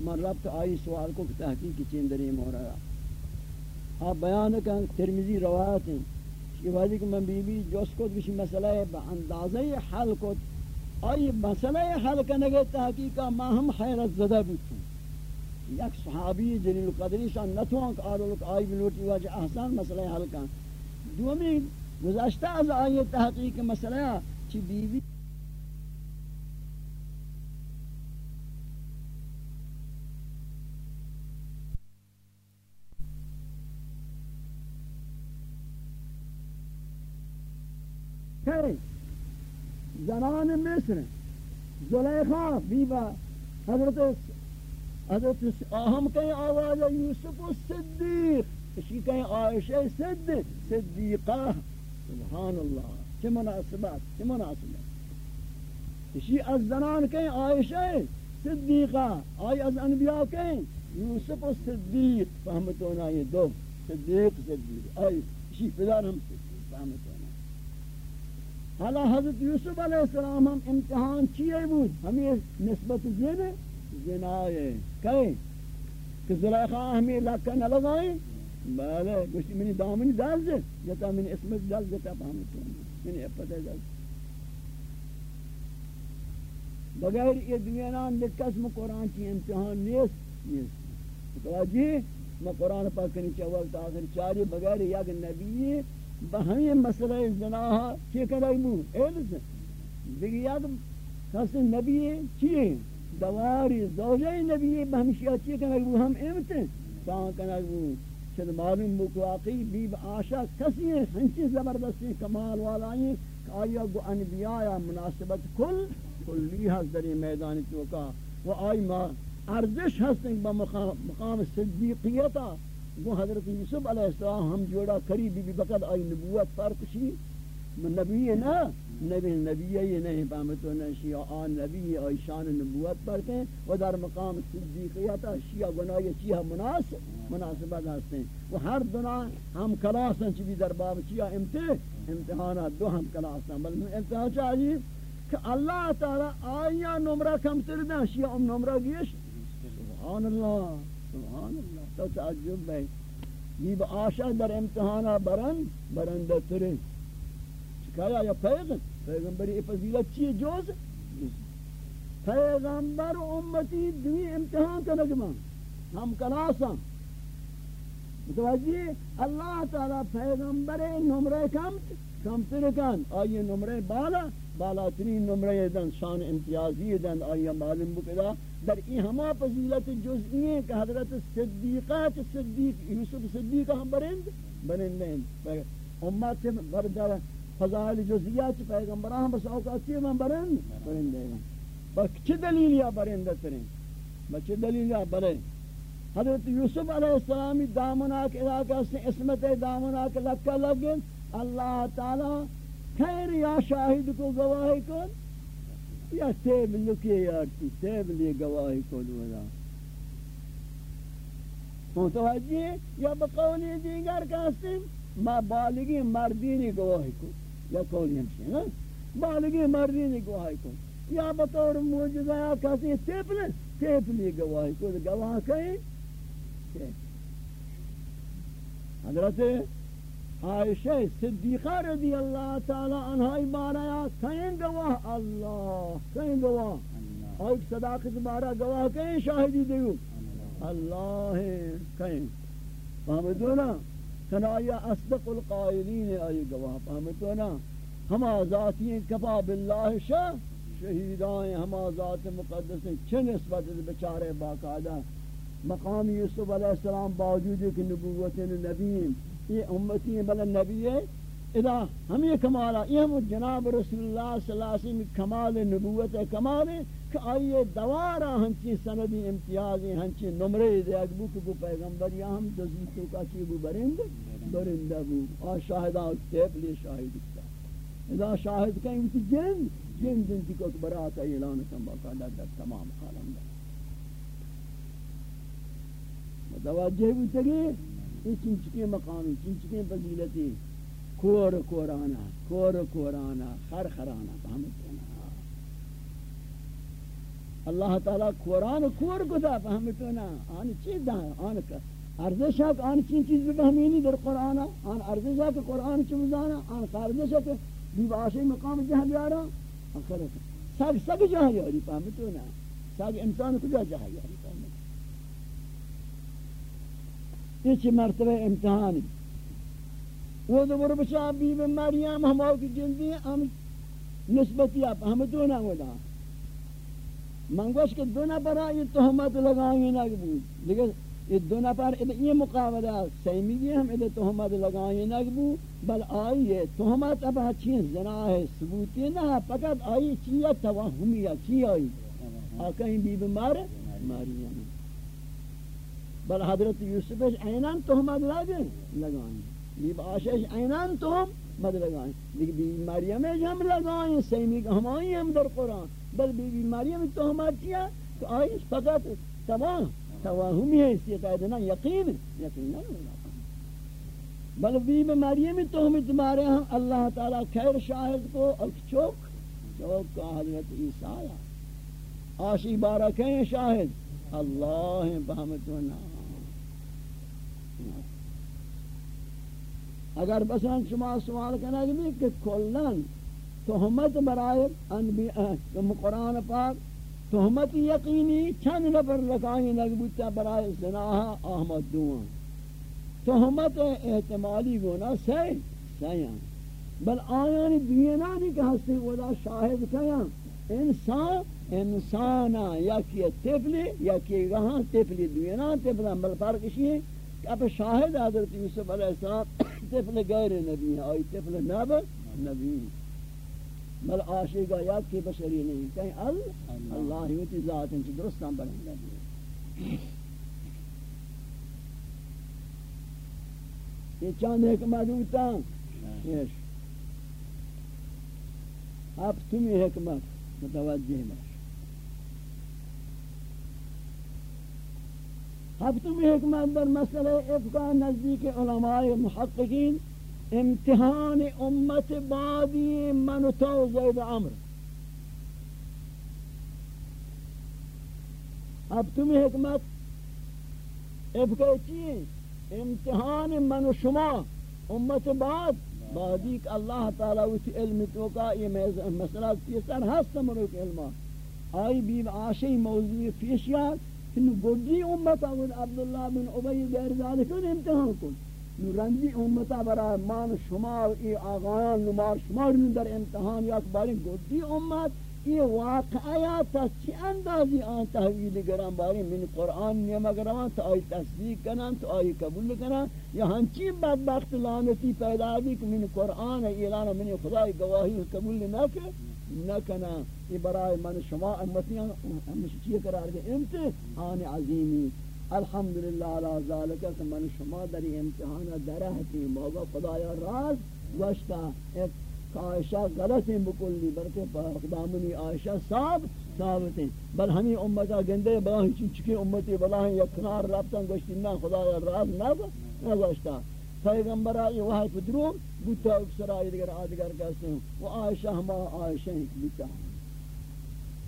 من ربط آئی سوال کو تحقیق چین دری مورد آپ بیان کن ترمیزی روایت ہیں۔ کہ واجی کہ من بی بی جوس کو کسی مسئلہ با اندازہ حل کو آئی مسئلہ حل کنگے تحقیقہ ما ہم حیرت زدہ بیتوں یک صحابی جلیل قدری شان نتوان کہ آرولک آئی بلوٹی واجہ احسان مسئلہ حل کن دومی گزشتہ از آئی تحقیق مسئلہ چی بی بی زنان مصر. زلیخا بیبا حضرت حضرت ہم کہیں آواز یوسف الصدیق اسی کہیں عائشہ صدیق. صدیقہ، سبحان اللہ. چه مناسبات چه مناسبات اسی از زنان کہیں عائشہ صدیقہ. آئی از انبیاء کہیں یوسف الصدیق فهمتونا یہ دو. صدیق صدیق. آئی، اسی پدار ہم صدیق فهمتونا حالا حضرت یوسف علیہ السلام ہم امتحان چیئے بود؟ ہمیں نسبت زینے زنائے۔ کہیں؟ کہ زلیخہ ہمیں لکہ نہ لگائیں؟ بلے گوشتی منی دامنی دل دے جتا منی اسمت دل دیتا پہمت منی اپتا دل بغیر یہ دنیا نام دے قسم قرآن کی امتحان نیست نیست۔ تو توجی میں قرآن پاک کنی چاول تا آخر چاری، بغیر یک نبی بہمی مسئلہ زناہا چی کرائی بو ایلس دیکھ یک کس نبی چیئے دواری زوجہ نبی بہمشی اچھی کنگ بو ہم امتن سان کنگ بو چند معلوم بو واقعی بیب آشا کسی ہیں ہنچی زبردستی کمال والائیں کہ آیا گو انبیاء یا مناسبت کل کلی ہست در میدان توکا و آئی ما ارزش ہستیں با مقام صدیقیتا گو حضرت یوسف علیہ السلام ہم جوڑا کری بی بی بقد آئی نبوت فرق شی نبی ہے نا؟ نبی نبی یہ نہیں پامتو نہ شیعہ آن نبی آئی شان نبوت پر کے و در مقام صدیقیت، شیعہ گناہ چیہ مناسب مناسبت ہستے ہیں۔ وہ ہر دنا ہم کلاس ہیں چی در باب چیہ امتے امتحانات دو ہم کلاس ہیں۔ بل امتحان چاہیے جی کہ اللہ تعالی آیا نمرہ کم تر دیں، شیعہ ام نمرہ گیش۔ سبحان اللہ۔ سبحان اللہ، تو تعجب ہے یہ آشا در امتحانہ برن برندہ ترین شکایہ یا پیغم؟ پیغمبری فضیلت چیئے جوز؟ پیغمبر امتی دوی امتحان کا نجمہ ہم کلاسا متوجہ اللہ تعالی پیغمبر نمرے کم کم ترکن آئی نمرے بالا بالا ترین نمرے دن، شان امتیازی دن آئی معلوم بکدا۔ در این ہما فضیلت جزئی ہیں کہ حضرت صدیقات صدیق، یوسف صدیق ہم برند؟ برند امت بردر فضائل جزئیات پیغمبران بس اوقات چی من برن برنده با چه دلیل یا برنده ترین؟ با چه دلیل یا برن حضرت یوسف علیہ السلامی دامناک علاقہ سے اسمت دامناک لکا لگن اللہ تعالی خیر یا شاہد کو گواہی کن. یا تیب لکی یارتی تیب لی گواہی کو دولا متوجہ یا بقولی دیگر کہستیم ما بالگی مردینی گواہی کن یا کولی ہمشی نا بالگی مردی نے گواہی کو یا بطور موجزہ یا کسی تیپل تیپلی گواہی کو گواہ کہیں حضرت عائشہ صدیقہ رضی اللہ تعالی عنہ بارا یا کہیں گواہ اللہ کہیں گواہ اور صداقت بارا گواہ کہیں شاہدی دیو اللہ کہیں فہمتونا کنا آیا اصدق القائلین آئی گواہ پہمتو نا ہما ذاتی کفا باللہ شاہ شہیدائیں ہما ذات مقدس چھ نسبت بچارے باقاعدہ مقام یوسف علیہ السلام باوجود کہ نبوت نبیین یہ امتی بل نبی ہے اذا ہم یہ کمالا یہ ہم جناب رسول اللہ صلی اللہ علیہ وسلم کمال نبوت کمال ہے کہ آئیے دوارا ہنچی سندی امتیازی، ہنچی نمرے دے اگبو کہ پیغمبر یا ہم دزیتوں کا چی بو برند، برندہ بو۔ آ شاہدان تیب لی شاہد اکتا۔ اذا شاہد کہیں کہ جن جن جن کی کو برات اعلان کم باقاعدہ در تمام عالم در متوجہ بھی تگی یہ چنچکی مقامی چنچکی فضیلتی کور کورانا کور کورانا خر خرانا فهمت اللہ تعالی قرآن کور گدا فهمت نا آن چیز دا آن کا ارزش ہے آن چین چیز بھی بفهمینی در قرآن، آن ارزش ہے کہ قرآن چی مزانا آن ارزش ہے کہ بیباشی مقام جہاں بیارا۔ آخر ساگ ساگ جہاں یاری فهمت نا ساگ انسان کجا جہاں یاری فهمت یہ چی مرتبہ امتحانی وہ دور بچا بی بی مریم ہماؤ کی جلدی ہم نسبتی آپ فهمتونا ودا منگوش کہ دو نفر یہ تہمت لگائیں نگ بود لیکن یہ دو نفر یہ مقابلہ سیمی ہم ادھے تہمت لگائیں نگ بود بل آئی ہے تہمت اب اچھی زنا ہے ثبوتی نہ فقط آئی چیئے توہمی ہے چی آئی آکہیں بی بیمار ہیں بل حضرت یوسف اینان تہمت لگائیں لگائیں۔ بی باشش اینان تہم مد لگائیں لیکن بی مریم ہم لگائیں۔ سیمی ہم آئی ہم در قرآن۔ بل بی بی مریم تہمات کیا تو آئی فقط تباہ تواہمی ہے اس یہ نہ یقین یقین بل بی بی مریم تہمت مارے ہیں اللہ تعالی خیر شاہد کو چوک چوک کا حضرت عیسیٰ آشی بارہ کہیں شاہد۔ اللہ بہمتنا اگر بس شما سوال کرنا کہ کلن تہمت برائے انبیاء یعنی قرآن پاک تہمت یقینی چند نفر لکائیں نگبتا برائے زناہا احمد دوان تہمت احتمالی گونا سی سیان بل آیانی دینانی کہ ہستے ودا شاہد کیاں انسان، انسانا، یکی تفلی، یکی گہاں تفلی دینان تفلی بل فرقشی ہے اب شاہد حضرت یوسف علیہ السلام تفل غیر نبی ہے آئی تفل نب نبی بل عاشق یاد کی بشری نہیں کہیں ال اللہ ہی ہوتی ذات انچہ درستان بلند ہے یہ چاند حکمت ہوتا یش اب تمہیں حکمت متوجہ باش اب تمہیں حکمت در مسئلہ افقہ نزدیک علماء محققین، امتحان امت بعدی من تو زید عمر. اب تمہیں حکمت افکیچی امتحان من شما، امت بعد. بعدی کہ اللہ تعالیٰ اس علم تو کا یہ مسئلہ تیسر ہست مروک علمہ آئی بیب آشی موضوع پیشیات ان گوجی امتا آگود عبداللہ بن عبی غیر ذالک امتحان کن نو رنجی امتا برای مان شما ای آغایان نمار شما در امتحان یک باری گوجی امت یہ ای واقعیات چی اندازی آن تحویل گران باری من قرآن نیم اگران تا آئی تصدیق کنن تا آئی قبول کنن یا ہنچی بدبخت لانتی پیدا دی کہ من قرآن اعلان من خدای گواہی قبول نکن نکنن ای برای من شما امتیان ہمشی چیئے قرار گئے امتحان عظیمی. الحمدللہ علی ذالک کہ من شما در امتحان درہتی موقع خدایا راز گوشتا ایک عائشہ غلط ہیں بکلی بلکہ خدامنی عائشہ صاحب ثابت ہیں۔ بل ہمیں امتا گندے، بلا ہی چکی امتی، بلا ہیں یک رابطان گوشتی نا خدایا راز نب نگوشتا پیغمبر آئی وحی پدرو بوتا اکسر آئی، دیگر آدگر کہتے ہیں۔ وہ عائشہ ہما عائشہ ہیں بوتا۔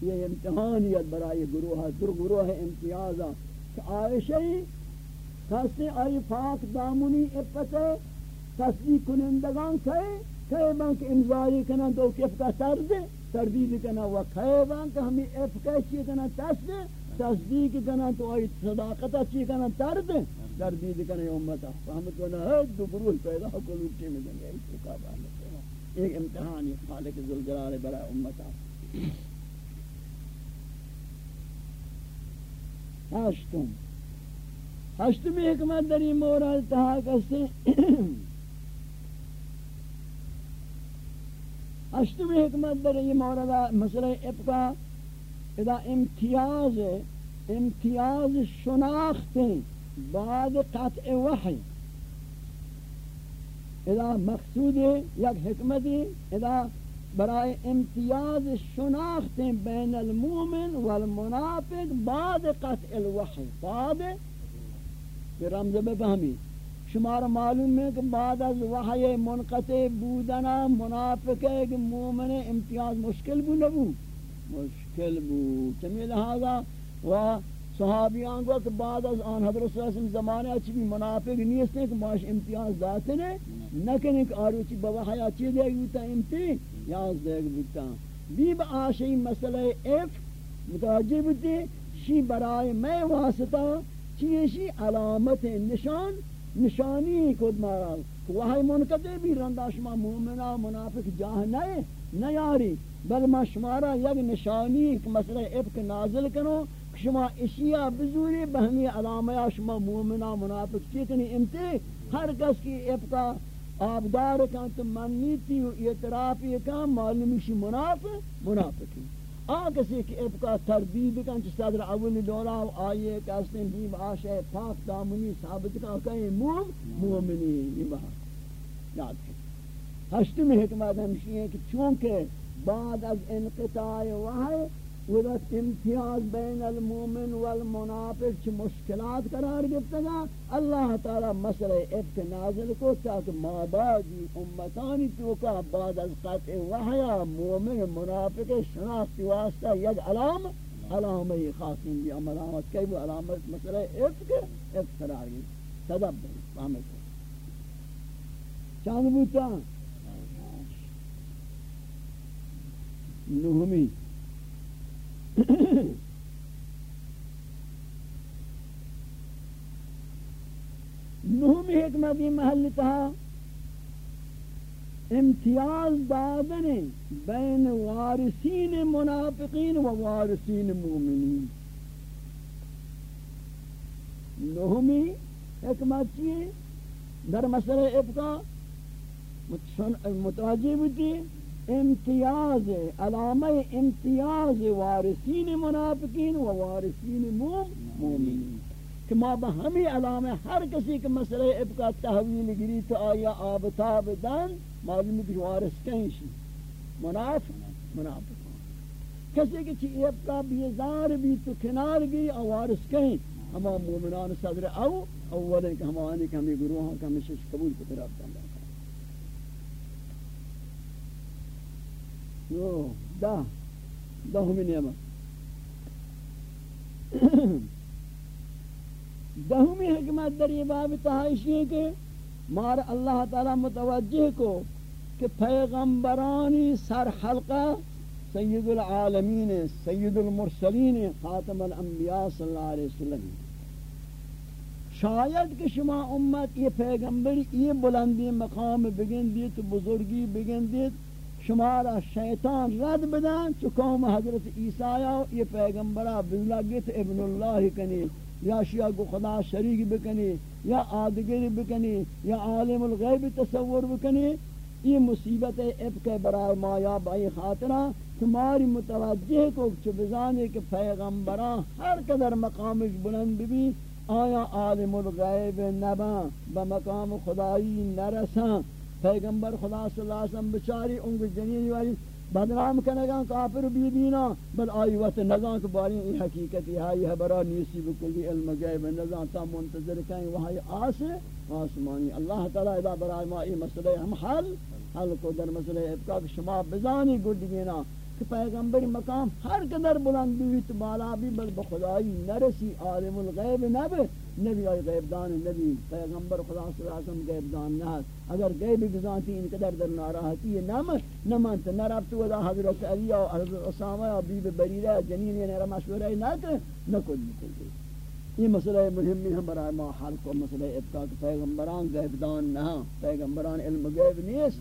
یہ امتحانیت برای گروہ در گروہ امتیازہ عائشہی کسی آئی پاک دامنی افتے تصدیق کنندگان کئے کئے بانک امضائی کنن تو کفتا ترد تردید کنن و کئے بانک ہمیں افتے چی کنن تصدیق تصدیق کنن تو آئی صداقتا چی کنن ترد تردید کنن امتا فهمت کنن ہے دو گروہ پیدا کلوٹی میں جنگے ایک امتحانی خالق ذلجلال برای امتا ہشتم۔ ہشتم حکمت در این مورد تہا کسی حکمت در این مورد مسئلہ ابقا اذا امتیاز امتیاز شناخت بعد قطع وحی اذا مقصود یک حکمت اذا برای امتیاز شناخت بین المومن والمنافق بعد قطع الوحی بعد رمز بفهمی. شمار معلوم ہے کہ بعد از وحی منقطع بودنا منافق ہے کہ مومن امتیاز مشکل بو نبو. مشکل بو. چمی لہذا و صحابیان کو کہ بعد از آن حضرت صلی اللہ علیہ وسلم زمانے اچھی بھی منافق نہیں اس نے کہ معاش امتیاز داتے نے نکنے کہ آروچی بوحی اچھی دے گیتا امتیاز دے گیتا بھی با آشئی مسئلہ اف متوجہ بودتے شی برائے میں واسطہ چیئے شی علامت نشان نشانی کد مارا وہی منقطع بھی رندہ شما مومنہ منافق جاہ نئے نیاری بل ما شمارا یک نشانی، ایک مسئلہ افق نازل کرو شما اشیاء بزوری، بہمی علامہ شما مومنہ منافق چیکنی امتی۔ ہر کس کی افقہ آبدار کن تو منیتی و اعترافی کن معلومی شی منافق منافقی۔ آن کسی کی ابقا تربیب کن چی صدر اول دورا و آئیے کہ اس نے بیب آشے پاک دامنی ثابت کن کہیں موم مومنی یہ یاد کن. ہشتمی حکمت ہمشی ہے کہ چونکہ بعد از انقطاع وحی ودت امتیاز بین المومن والمنافق چھ مشکلات قرار گفتا گا، اللہ تعالی مسئلہ افت نازل کو تاکہ مابادی امتانی توکا بعد از قطع وحیا مومن منافق شناختی واسطہ یک علام علامہ خاصین بھی علامت کئی وہ علامت مسئلہ افت افت قرار گفتا تدبر فهمت چاند بوتا؟ نہمی نوم حکمتی محل تھا۔ امتیاز دادن بین وارثین منافقین و وارثین مومنین۔ نومی حکمت چیئے در مسئلہ ابقا متوجہ ہوتی امتیاز، علامہ امتیاز وارثین منافقین و وارثین مومنین. کہ ما بہمی علامہ ہر کسی کے مسئلہ ابقا تحویل گری تو آیا آبتاب دن معلوم کہ وارث کہیں شی؟ منافق منافق. کسی کی چی ابقا بیزار بھی تو کنار گئی اور وارث کہیں؟ ہما مومنان صدر او اولے کہ ہما آنے کہ ہمیں گروہاں کا مشش قبول کو طرف دن دا دہمی نعمت دہمی حکمت در یہ باب تحائشی ہے کہ مار اللہ تعالی متوجہ کو کہ پیغمبرانی سر حلقہ سید العالمین، سید المرسلین خاتم الانبیاء صلی اللہ علیہ وسلم. شاید کہ شما امت یہ پیغمبر، یہ بلندی مقام بگن دیت بزرگی بگن دیت شمارا شیطان رد بدن چو قوم حضرت عیسیٰ یہ پیغمبرہ بلگت ابن اللہ کنی، یا شیعہ کو خدا شریک بکنی، یا آدگر بکنی، یا عالم الغیب تصور بکنی، یہ مصیبت ابک برای مایا بائی خاطرہ تمہاری متوجہ کو چو بزانے کہ پیغمبران ہر قدر مقامش بلند بھی، آیا عالم الغیب نبا بمقام خدایی نرسان پیغمبر خدا صلی اللہ علیہ وسلم بچاری ان کو جنینی والی بدنام کنگا کافر بی دینا بل آئی وقت نگاں کے بارے باری ای حقیقتی ہے ہے برا نیسی بکلی، علم غیب نگاں تا منتظر کہیں وہاں آس آسمانی. اللہ تعالی ادا برای ما ای مسئلہ ہم حل حل کو در مسئلہ ابقا شما بزانی گرد گینا کہ پیغمبر مقام ہر قدر بلند بھی تو بالا بھی بل بخدائی نرسی، عالم الغیب نب نبی آئی غیب دان، نبی پیغمبر خدا صلی اللہ علیہ وسلم غیب دان نہ اگر غیب گزانتی ان قدر در ناراحتی نم نمانت نرفت ودا حضرت علی و حضرت اسامہ و بیب بریرہ جنین یعنی را مشورہ نہ کر نہ کل بکل یہ مسئلہ مهمی ہم برای ما حل کو، مسئلہ ابقا پیغمبران غیب دان نہ ہاں. پیغمبران علم غیب نیست.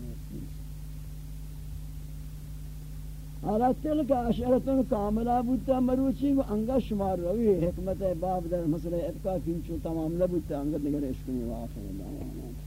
حالا تلک اشارتن کاملا بودتا مروچی و انگا شمار روی حکمت باب در مسئلہ اتقا کنچو تمام لبودتا انگا دیگر اشکنی و آخر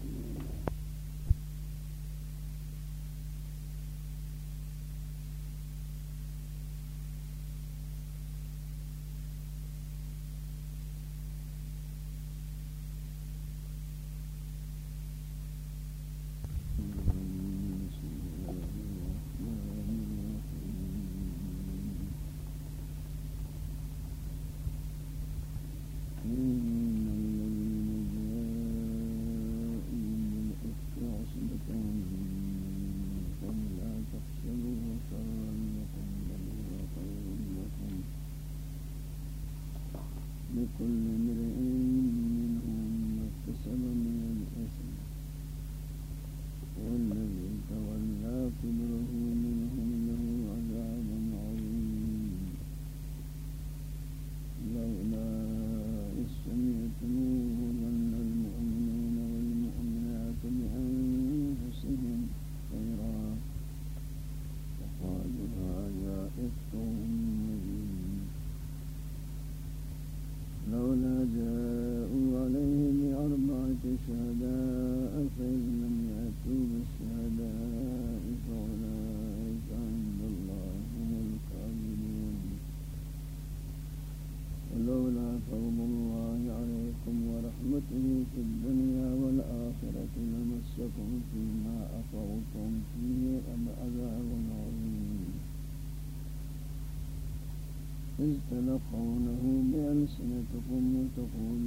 تلقونه بألسنتكم وتقولون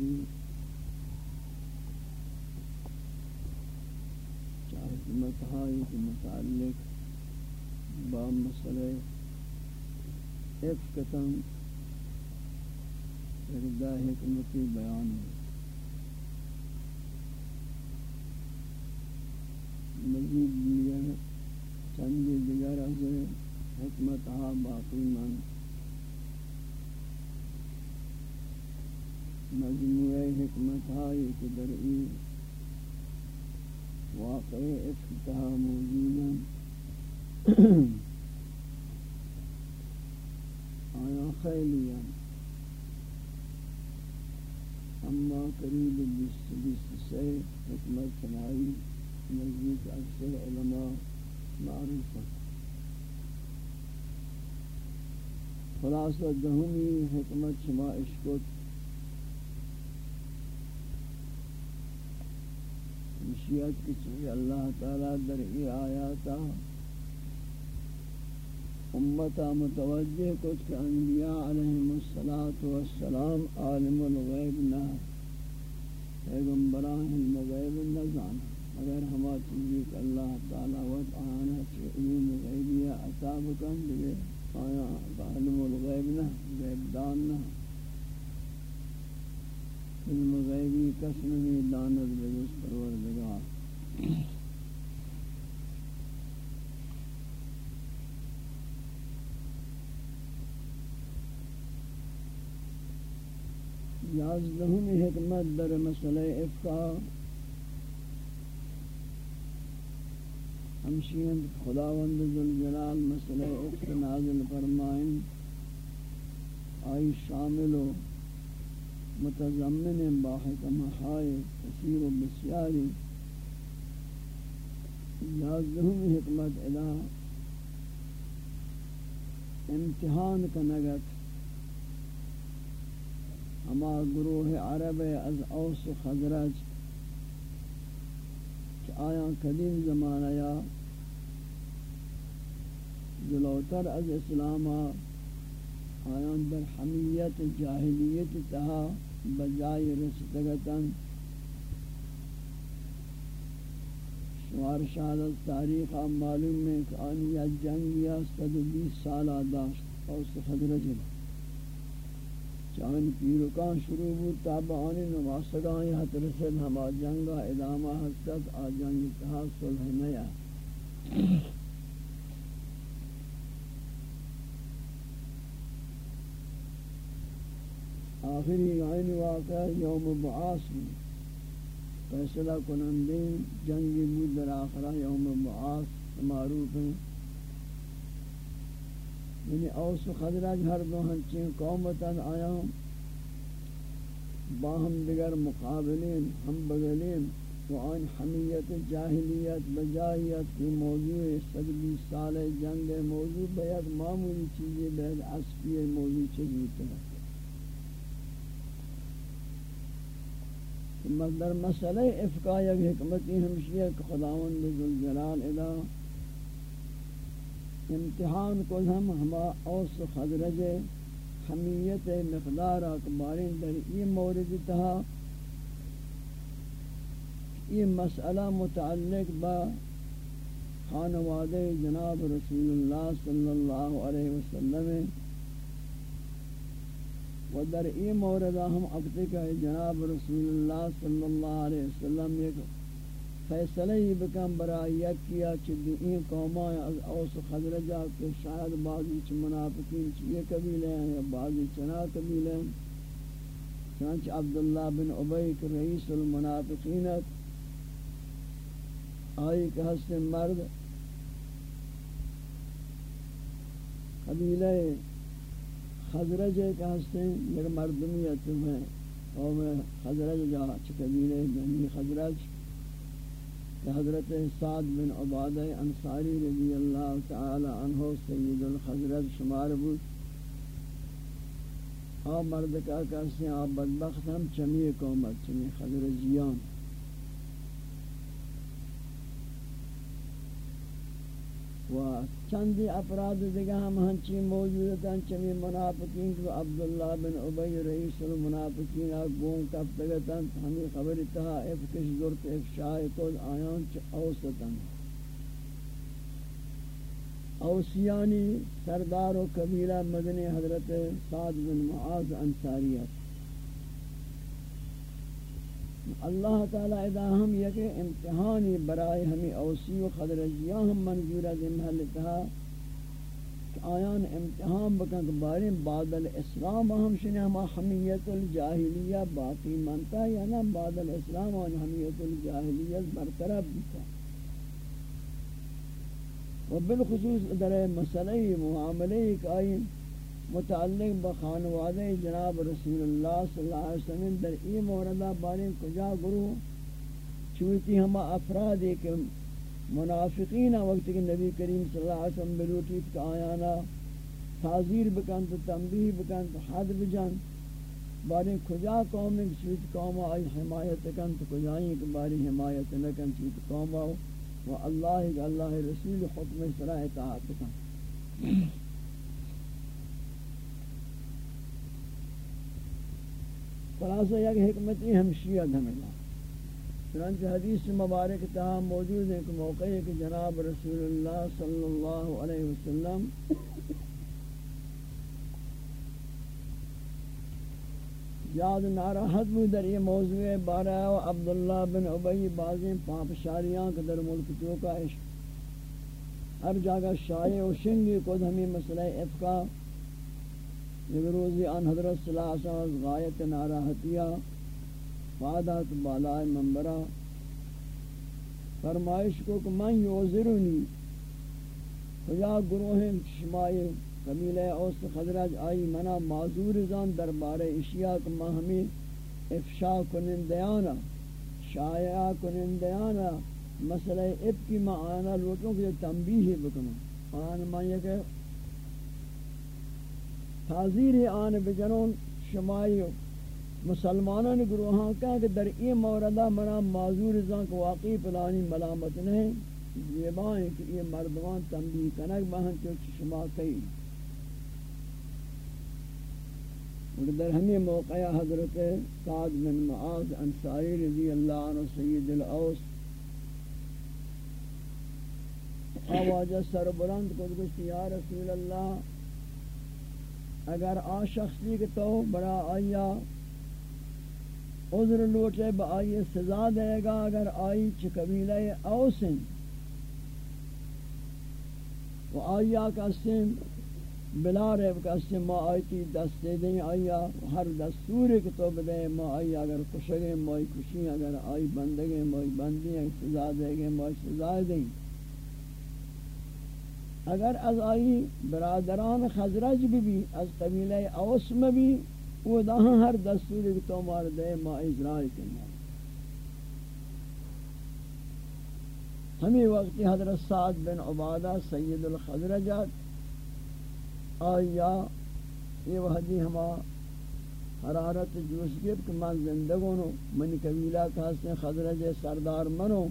حكمتي حکمت ہائی کے متعلق با مسئلہ افکتن اردا حکمتی بیان ہے۔ مزید دیگر چند دیگر از حکمت ہا باقی من مجموعہ حکمت ہائی کے درئی واقع افتتاح موجودا آیا خیلیا اما قریب بیست بیست سے حکمت چنائی نزدیک اکثر علماء معروف خلاصہ دہمی حکمت شما اشکت مشیت کی چیز اللہ تعالی در ای آیاتا امتا متوجہ کچھ کہ انبیاء علیہم السلام عالم الغیب نہ پیغمبران الغیب نہ جانا مگر ہما چیزی کہ اللہ تعالی وقت آنا چی علم غیبیہ عطا بکن دیگے آیا عالم الغیب نہ، غیب دان نہ علم غیبی قسم میں دانت بجس پروردگار۔ یازدہم حکمت در مسئلہ افقا ہمشین خداوند ذوالجلال مسئلہ افق نازل فرمائن آئی شامل و متضمن باحکم ہائے کثیر و بسیاری یازدہم حکمت ادا امتحان کا نگت ہما گروہ عرب از اوس و خزرج کہ آیا قدیم زمانہ یا جلوتر از اسلام آیا در حمیت جاہلیت تہا بجائے رسدگتن شمار شہادت تاریخ ہم معلوم میں کہ آنیا جنگ یا صد بیس سالہ داشت اوس خزرج میں چاہن پیرکان شروع بود تاب آنی نواسگاں یہت رسل ہما جنگا ادامہ حسد آ جنگ اتحاد صلح نیا آخری عین واقع یوم بعاس میں۔ فیصلہ کنندین جنگی بود در آخرہ یوم بعاس معروف ہیں۔ یعنی اوس و خدرج ہر دو ہنچین قومتاً آیا۔ باہم دیگر مقابلین، ہم بغلین۔ و آن حمیت جاہلیت، بجاہیت کی موضوع صد بیس سال جنگ موضوع بیت معمولی چیزیں بیت عصفی موضوع چیزی طرح مقدر مسئلہ افقا یک حکمتی ہمشیہ کہ خداوند ذوالجلال الہ امتحان کو ہم ہما اوس خدرج حمیت مقدار اکبارین در یہ مورد تہا یہ مسئلہ متعلق با خانواد جناب رسول اللہ صلی اللہ علیہ وسلم و در یہ مورد ہم اب تک جناب رسول اللہ صلی اللہ علیہ وسلم ایک فیصلہ ہی بکم برای یک کیا چھ این قومان از اوس خدرجہ کہ شاید بعضی چھ منافقین چھ یہ قبیلے ہیں یا بعضی چنا قبیلے ہیں چنانچہ عبداللہ بن عبی کہ رئیس المنافقینت آئی کہ حسن مرد قبیلہ خزرج خدرج کہ حسن یک مردمیت میں قوم خدرج جا چھ قبیلے بنی خدرج حضرت سعد بن عبادہ انصاری رضی اللہ تعالی عنہ سید الخضرت شمار بود۔ آ مرد کا کسی آ بدبخت ہم چمی قومت چمی خضرجیان و چندی افراد دیگه هم ہنچی موجود ہیں چمی منافقین کو عبداللہ بن عبی رئیس المنافقین گون کف تگتاں ہمیں خبر اتہا افکش ضرط افشائی کل آیان چ اوسطاں اوسیانی سردار و قبیلہ مدنی حضرت سعد بن معاذ انصاریت. اللہ تعالی ادا ہم یہ کہ امتحانی برائے ہمیں اوسی و خدرجیاں ہم منظورہ دے محل تہا کہ آیان امتحان بکن کہ بارے بعد الاسلام ہم شنہ ہم حمیت الجاہلیہ باقی منتا یا نا یعنی بعد الاسلام ہم حمیت الجاہلیہ برطرف بیتا و بالخصوص در مسئلہ معاملے ایک آئین متعلق بخانواد جناب رسول اللہ صلی اللہ علیہ وسلم در ای موردہ بارے کجا گرو چوتی ہما افراد ایک منافقین وقت کہ نبی کریم صلی اللہ علیہ وسلم بلوٹیت کا آیانا، تعذیر بکن تو تنبیہ بکن تو حد بجن، بارے کجا قوم ایک چوت قوم آئی حمایت کن تو کجائیں کہ بارے حمایت نکن چوت قوم آؤ، و اللہ اللہ رسول حکم سرا اطاعت کن۔ خلاصہ یک حکمتی ہمشیت ہمیں چنانچہ حدیث مبارک تہا موجود ہے کہ موقع ہے کہ جناب رسول اللہ صلی اللہ علیہ وسلم یاد ناراحت بھی در یہ موضوع بارہ و عبداللہ بن عبی بازیں پاپ شاریاں کے در ملک تو عشق۔ ہر جگہ شائع و شنگی کو ہمیں مسئلہ افقہ۔ روزی ان حضرت صلی اللہ علیہ وسلم غایت ناراحتیہ فادات بالائے منبرہ۔ فرمائش کو کہ من یوزرنی خجا گروہ شمائی قبیلہ اوست خدرج آئی، منا معذور زان دربار اشیاء کہ میں ہمیں افشا کنندیانا شایعہ کنندیانا، مسئلہ اب کی معانا لوٹوں کے تنبیہ بکنوں۔ آن میں یہ کہ تعذیر آن بجنون شمائی مسلمانان گروہاں کہا کہ در این موردہ منا معذور زان کو واقعی پلانی ملامت نہیں، یہ بائیں کہ یہ مردمان تنبیہ کنک بہن چو شما کئی۔ اور در ہمیں موقع حضرت سعد بن معاذ انصاری رضی اللہ عنہ سید الاوس آواجہ سر بلند کو گوشت یا رسول اللہ اگر آ شخصی کہ تو بڑا آیا عذر لوٹے با آئی سزا دے گا، اگر آئی چھ قبیلہ اوسن و آیا کا سن بلا رہے کہ ما آیتی دستے دیں آیا ہر دستور کہ تو بدے ما آئی اگر کشگے مائی کشی اگر آئی بندگے مائی بندی سزا دے گے مائی سزا دیں۔ اگر از آئی برادران خزرج بھی از قبیلہ اوسم بھی وہ دہاں ہر دستور تو مار دے ما اجرائی کرنا۔ ہمیں وقتی حضرت سعد بن عبادہ سید الخزرجات آیا، یہ وحدی ہما حرارت جوش گب کہ من زندگونو منی قبیلہ کہاستے خضرج سردار منو،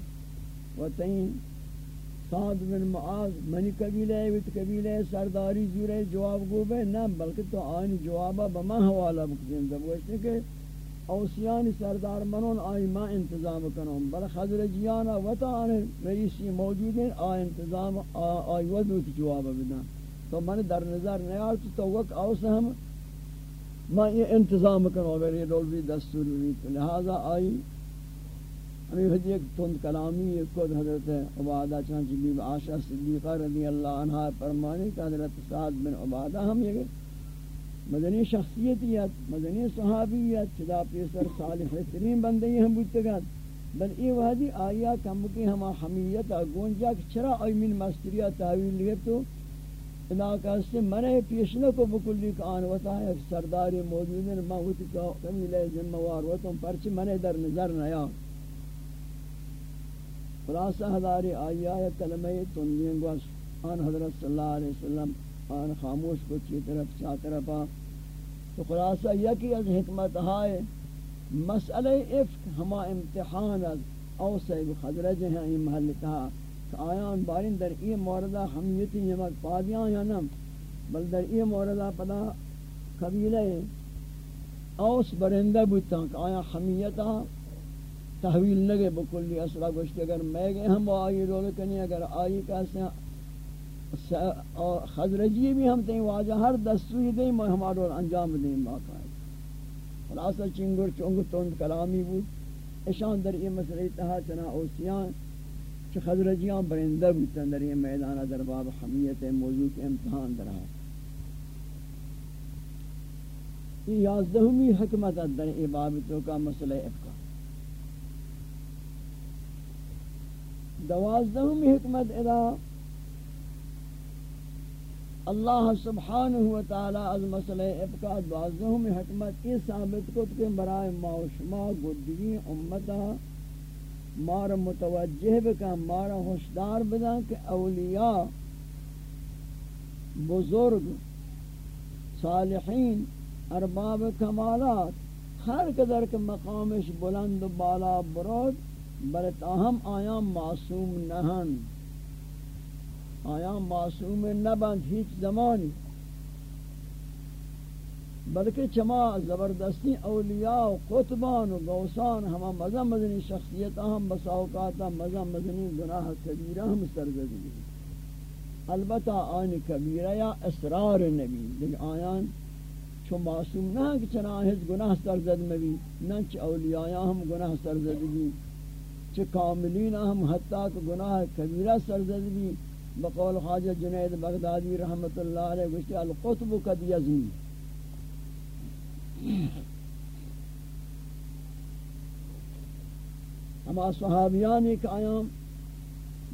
و تین سعد بن معاذ، منی قبیلہ ہے ویت قبیلہ ہے، سرداری جورے جواب گو بے نا بلکہ تو آئین جوابا بما حوالہ بکتین جب گوشتے کہ اوسیانی سردار منون، آئی ما انتظام کنوں بل خضرجیانا وطا آنے رئیسی موجود ہیں آئی انتظام آئی ودوت جوابا بدن۔ تو من در نظر نیار، تو تو وقت اوس ہم میں یہ انتظام کروں اگر یہ دول بھی دستور بھی۔ لہذا آئی ہمیں حدی ایک تند کلامی ایک قد حضرت عبادہ چانچہ بیب عاشق صدیقہ رضی اللہ عنہ فرمانی کہ حضرت سعد بن عبادہ ہم یہ مدنی شخصیتیت مدنی صحابیت چدا پیسر صالح ترین بندی ہم بودتے گا بل ای وحدی آیا کم کی ہما حمیت گونجا کہ چرا آئی من مستریہ تحویل لگے تو علاقہ سے منے پیشنہ کو بکلی کا آن ہے، سرداری موجود ہیں کا قمیلہ ذمہ وار وطن پرچی منے در نظر نیا۔ خلاصہ ہداری آیا ہے کلمہ تندین گوش آن حضرت صلی اللہ علیہ وسلم، آن خاموش کو چی طرف چا طرف آ۔ تو خلاصہ یکی از حکمت ہائے مسئلہ افق ہما امتحان از اوسے بخدرج ہیں، این محل کہا آیان بارین در این موردہ حمیتی یمک پادیاں یا نم، بل در این موردہ پدا قبیلہ اوس برندہ بودتا کہ آیا حمیتا تحویل نگے بکلی اصلا گوشت، اگر میں گئے ہم آئی رول کنی، اگر آئی کہتے ہیں خضرجی بھی ہم تین واجہ، ہر دستوری دیں میں ہمارا رول انجام دیں باقا ہے خلاصہ چنگر چنگر تند کلامی بود۔ اشان در یہ مسئلہ تہا چنا اوسیان کہ خضرجیاں برندہ بیتن در یہ میدان در باب حمیت موضوع کے امتحان در ہے یہ یازدہمی حکمت در عبابتوں کا مسئلہ افقہ دوازدہمی حکمت ادا اللہ سبحانہ وتعالی از مسئلہ افقہ دوازدہمی حکمت یہ ثابت کت کہ برائے ما و شما گدگی امتہ مار متوجہ بکن مارا ہوشدار بدن کہ اولیاء بزرگ، صالحین، ارباب کمالات، ہر قدر کے مقامش بلند و بالا برود بلتاہم آیا معصوم نہن۔ آیا معصوم نبند ہیچ زمانی۔ بلکہ چما زبردستی اولیاء و قطبان و غوثان ہما مزہ مزنی شخصیت ہم بساوقاتا مزہ مزنی گناہ کبیرہ ہم سرزدگی البتہ آن کبیرہ یا اسرار نبی۔ لیکن آیان چو معصوم نہ کہ چنا ہز گناہ سرزد مبی نہ چ اولیاء ہم گناہ سرزدگی۔ چ کاملین ہم حتی کہ گناہ کبیرہ سرزدگی بقول خواجہ جنید بغدادی رحمت اللہ علیہ گوشتی القطب قد یزنی ہما صحابیان ایک آیام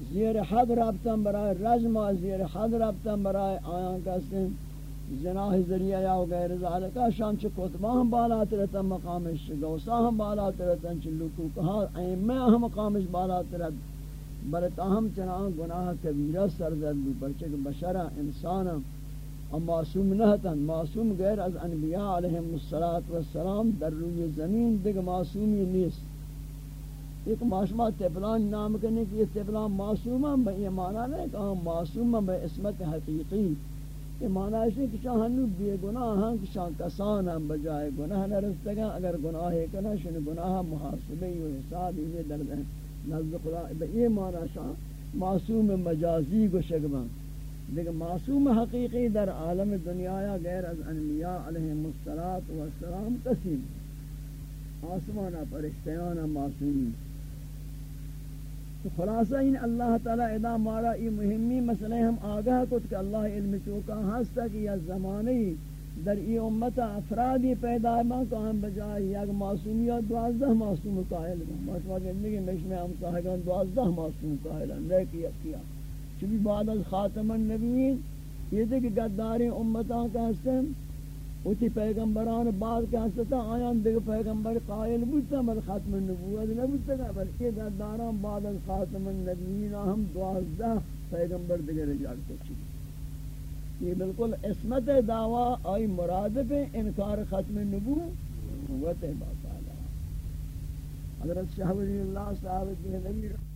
زیر حد رابطن برای رجم زیر حد رابطن برای آیان کسن زناح ذریعہ یا غیر ذالکا شان چھ کتبہ ہم بالات رہتا مقامش گوسا ہم بالات رہتا چھ لکوکہا ایمہ ہم مقامش بالات رہتا برتا ہم چنان گناہ کبیرہ سرزد بھی پرچک بشرہ انسانا اور معصوم نہ تن معصوم غیر از انبیاء علیہم والسلام، در روی زمین دیکھ معصومی نیست۔ ایک معصومہ تفلان نام کرنے کی یہ تفلان معصوم ہم یہ معنی نہیں کہ ہم معصوم ہم بھئی اسمت حقیقی۔ یہ معنی ہے کہ شاہ ہنو بے گناہ ہاں کہ شاہ کسان ہم بجائے گناہ نہ رستگا اگر گناہ ہے کنا شن، گناہ محاسبی و حساب یہ درد ہے نزد خدا یہ معنی شاہ معصوم مجازی کو شکبان لیکن معصوم حقیقی در عالم دنیا یا غیر از انبیاء علیہ الصلات والسلام قسیم آسمانہ فرشتیانہ معصومی خلاصہ ان اللہ تعالی ادا مارا، یہ مہمی مسئلہ ہم آگاہ کت کہ اللہ علم چوکا ہستا کہ یہ زمانی در ای امت افرادی پیدا ہے کہ ہم بجائے یک معصومیت دوازدہ معصوم قائل ہیں۔ ماشاء اللہ زندگی میں ہم صاحبان دوازدہ معصوم قائل ہیں۔ لیکن یک کیا۔ چبی بعد از خاتم النبیین، یہ تھے کہ گداری امتاں کا حسن اتی پیغمبران بعد کا حسن آیان دیکھ پیغمبر قائل بودتا بل ختم النبوت نبودتا گا بلکہ گداران بعد خاتم النبیین ہم دوازدہ پیغمبر دیگر رجال کو چلی یہ بالکل اسمت دعویٰ، آئی مرادف انکار ختم النبوت ہے بات حضرت شاہ ولی اللہ صاحب کی نبی رحمت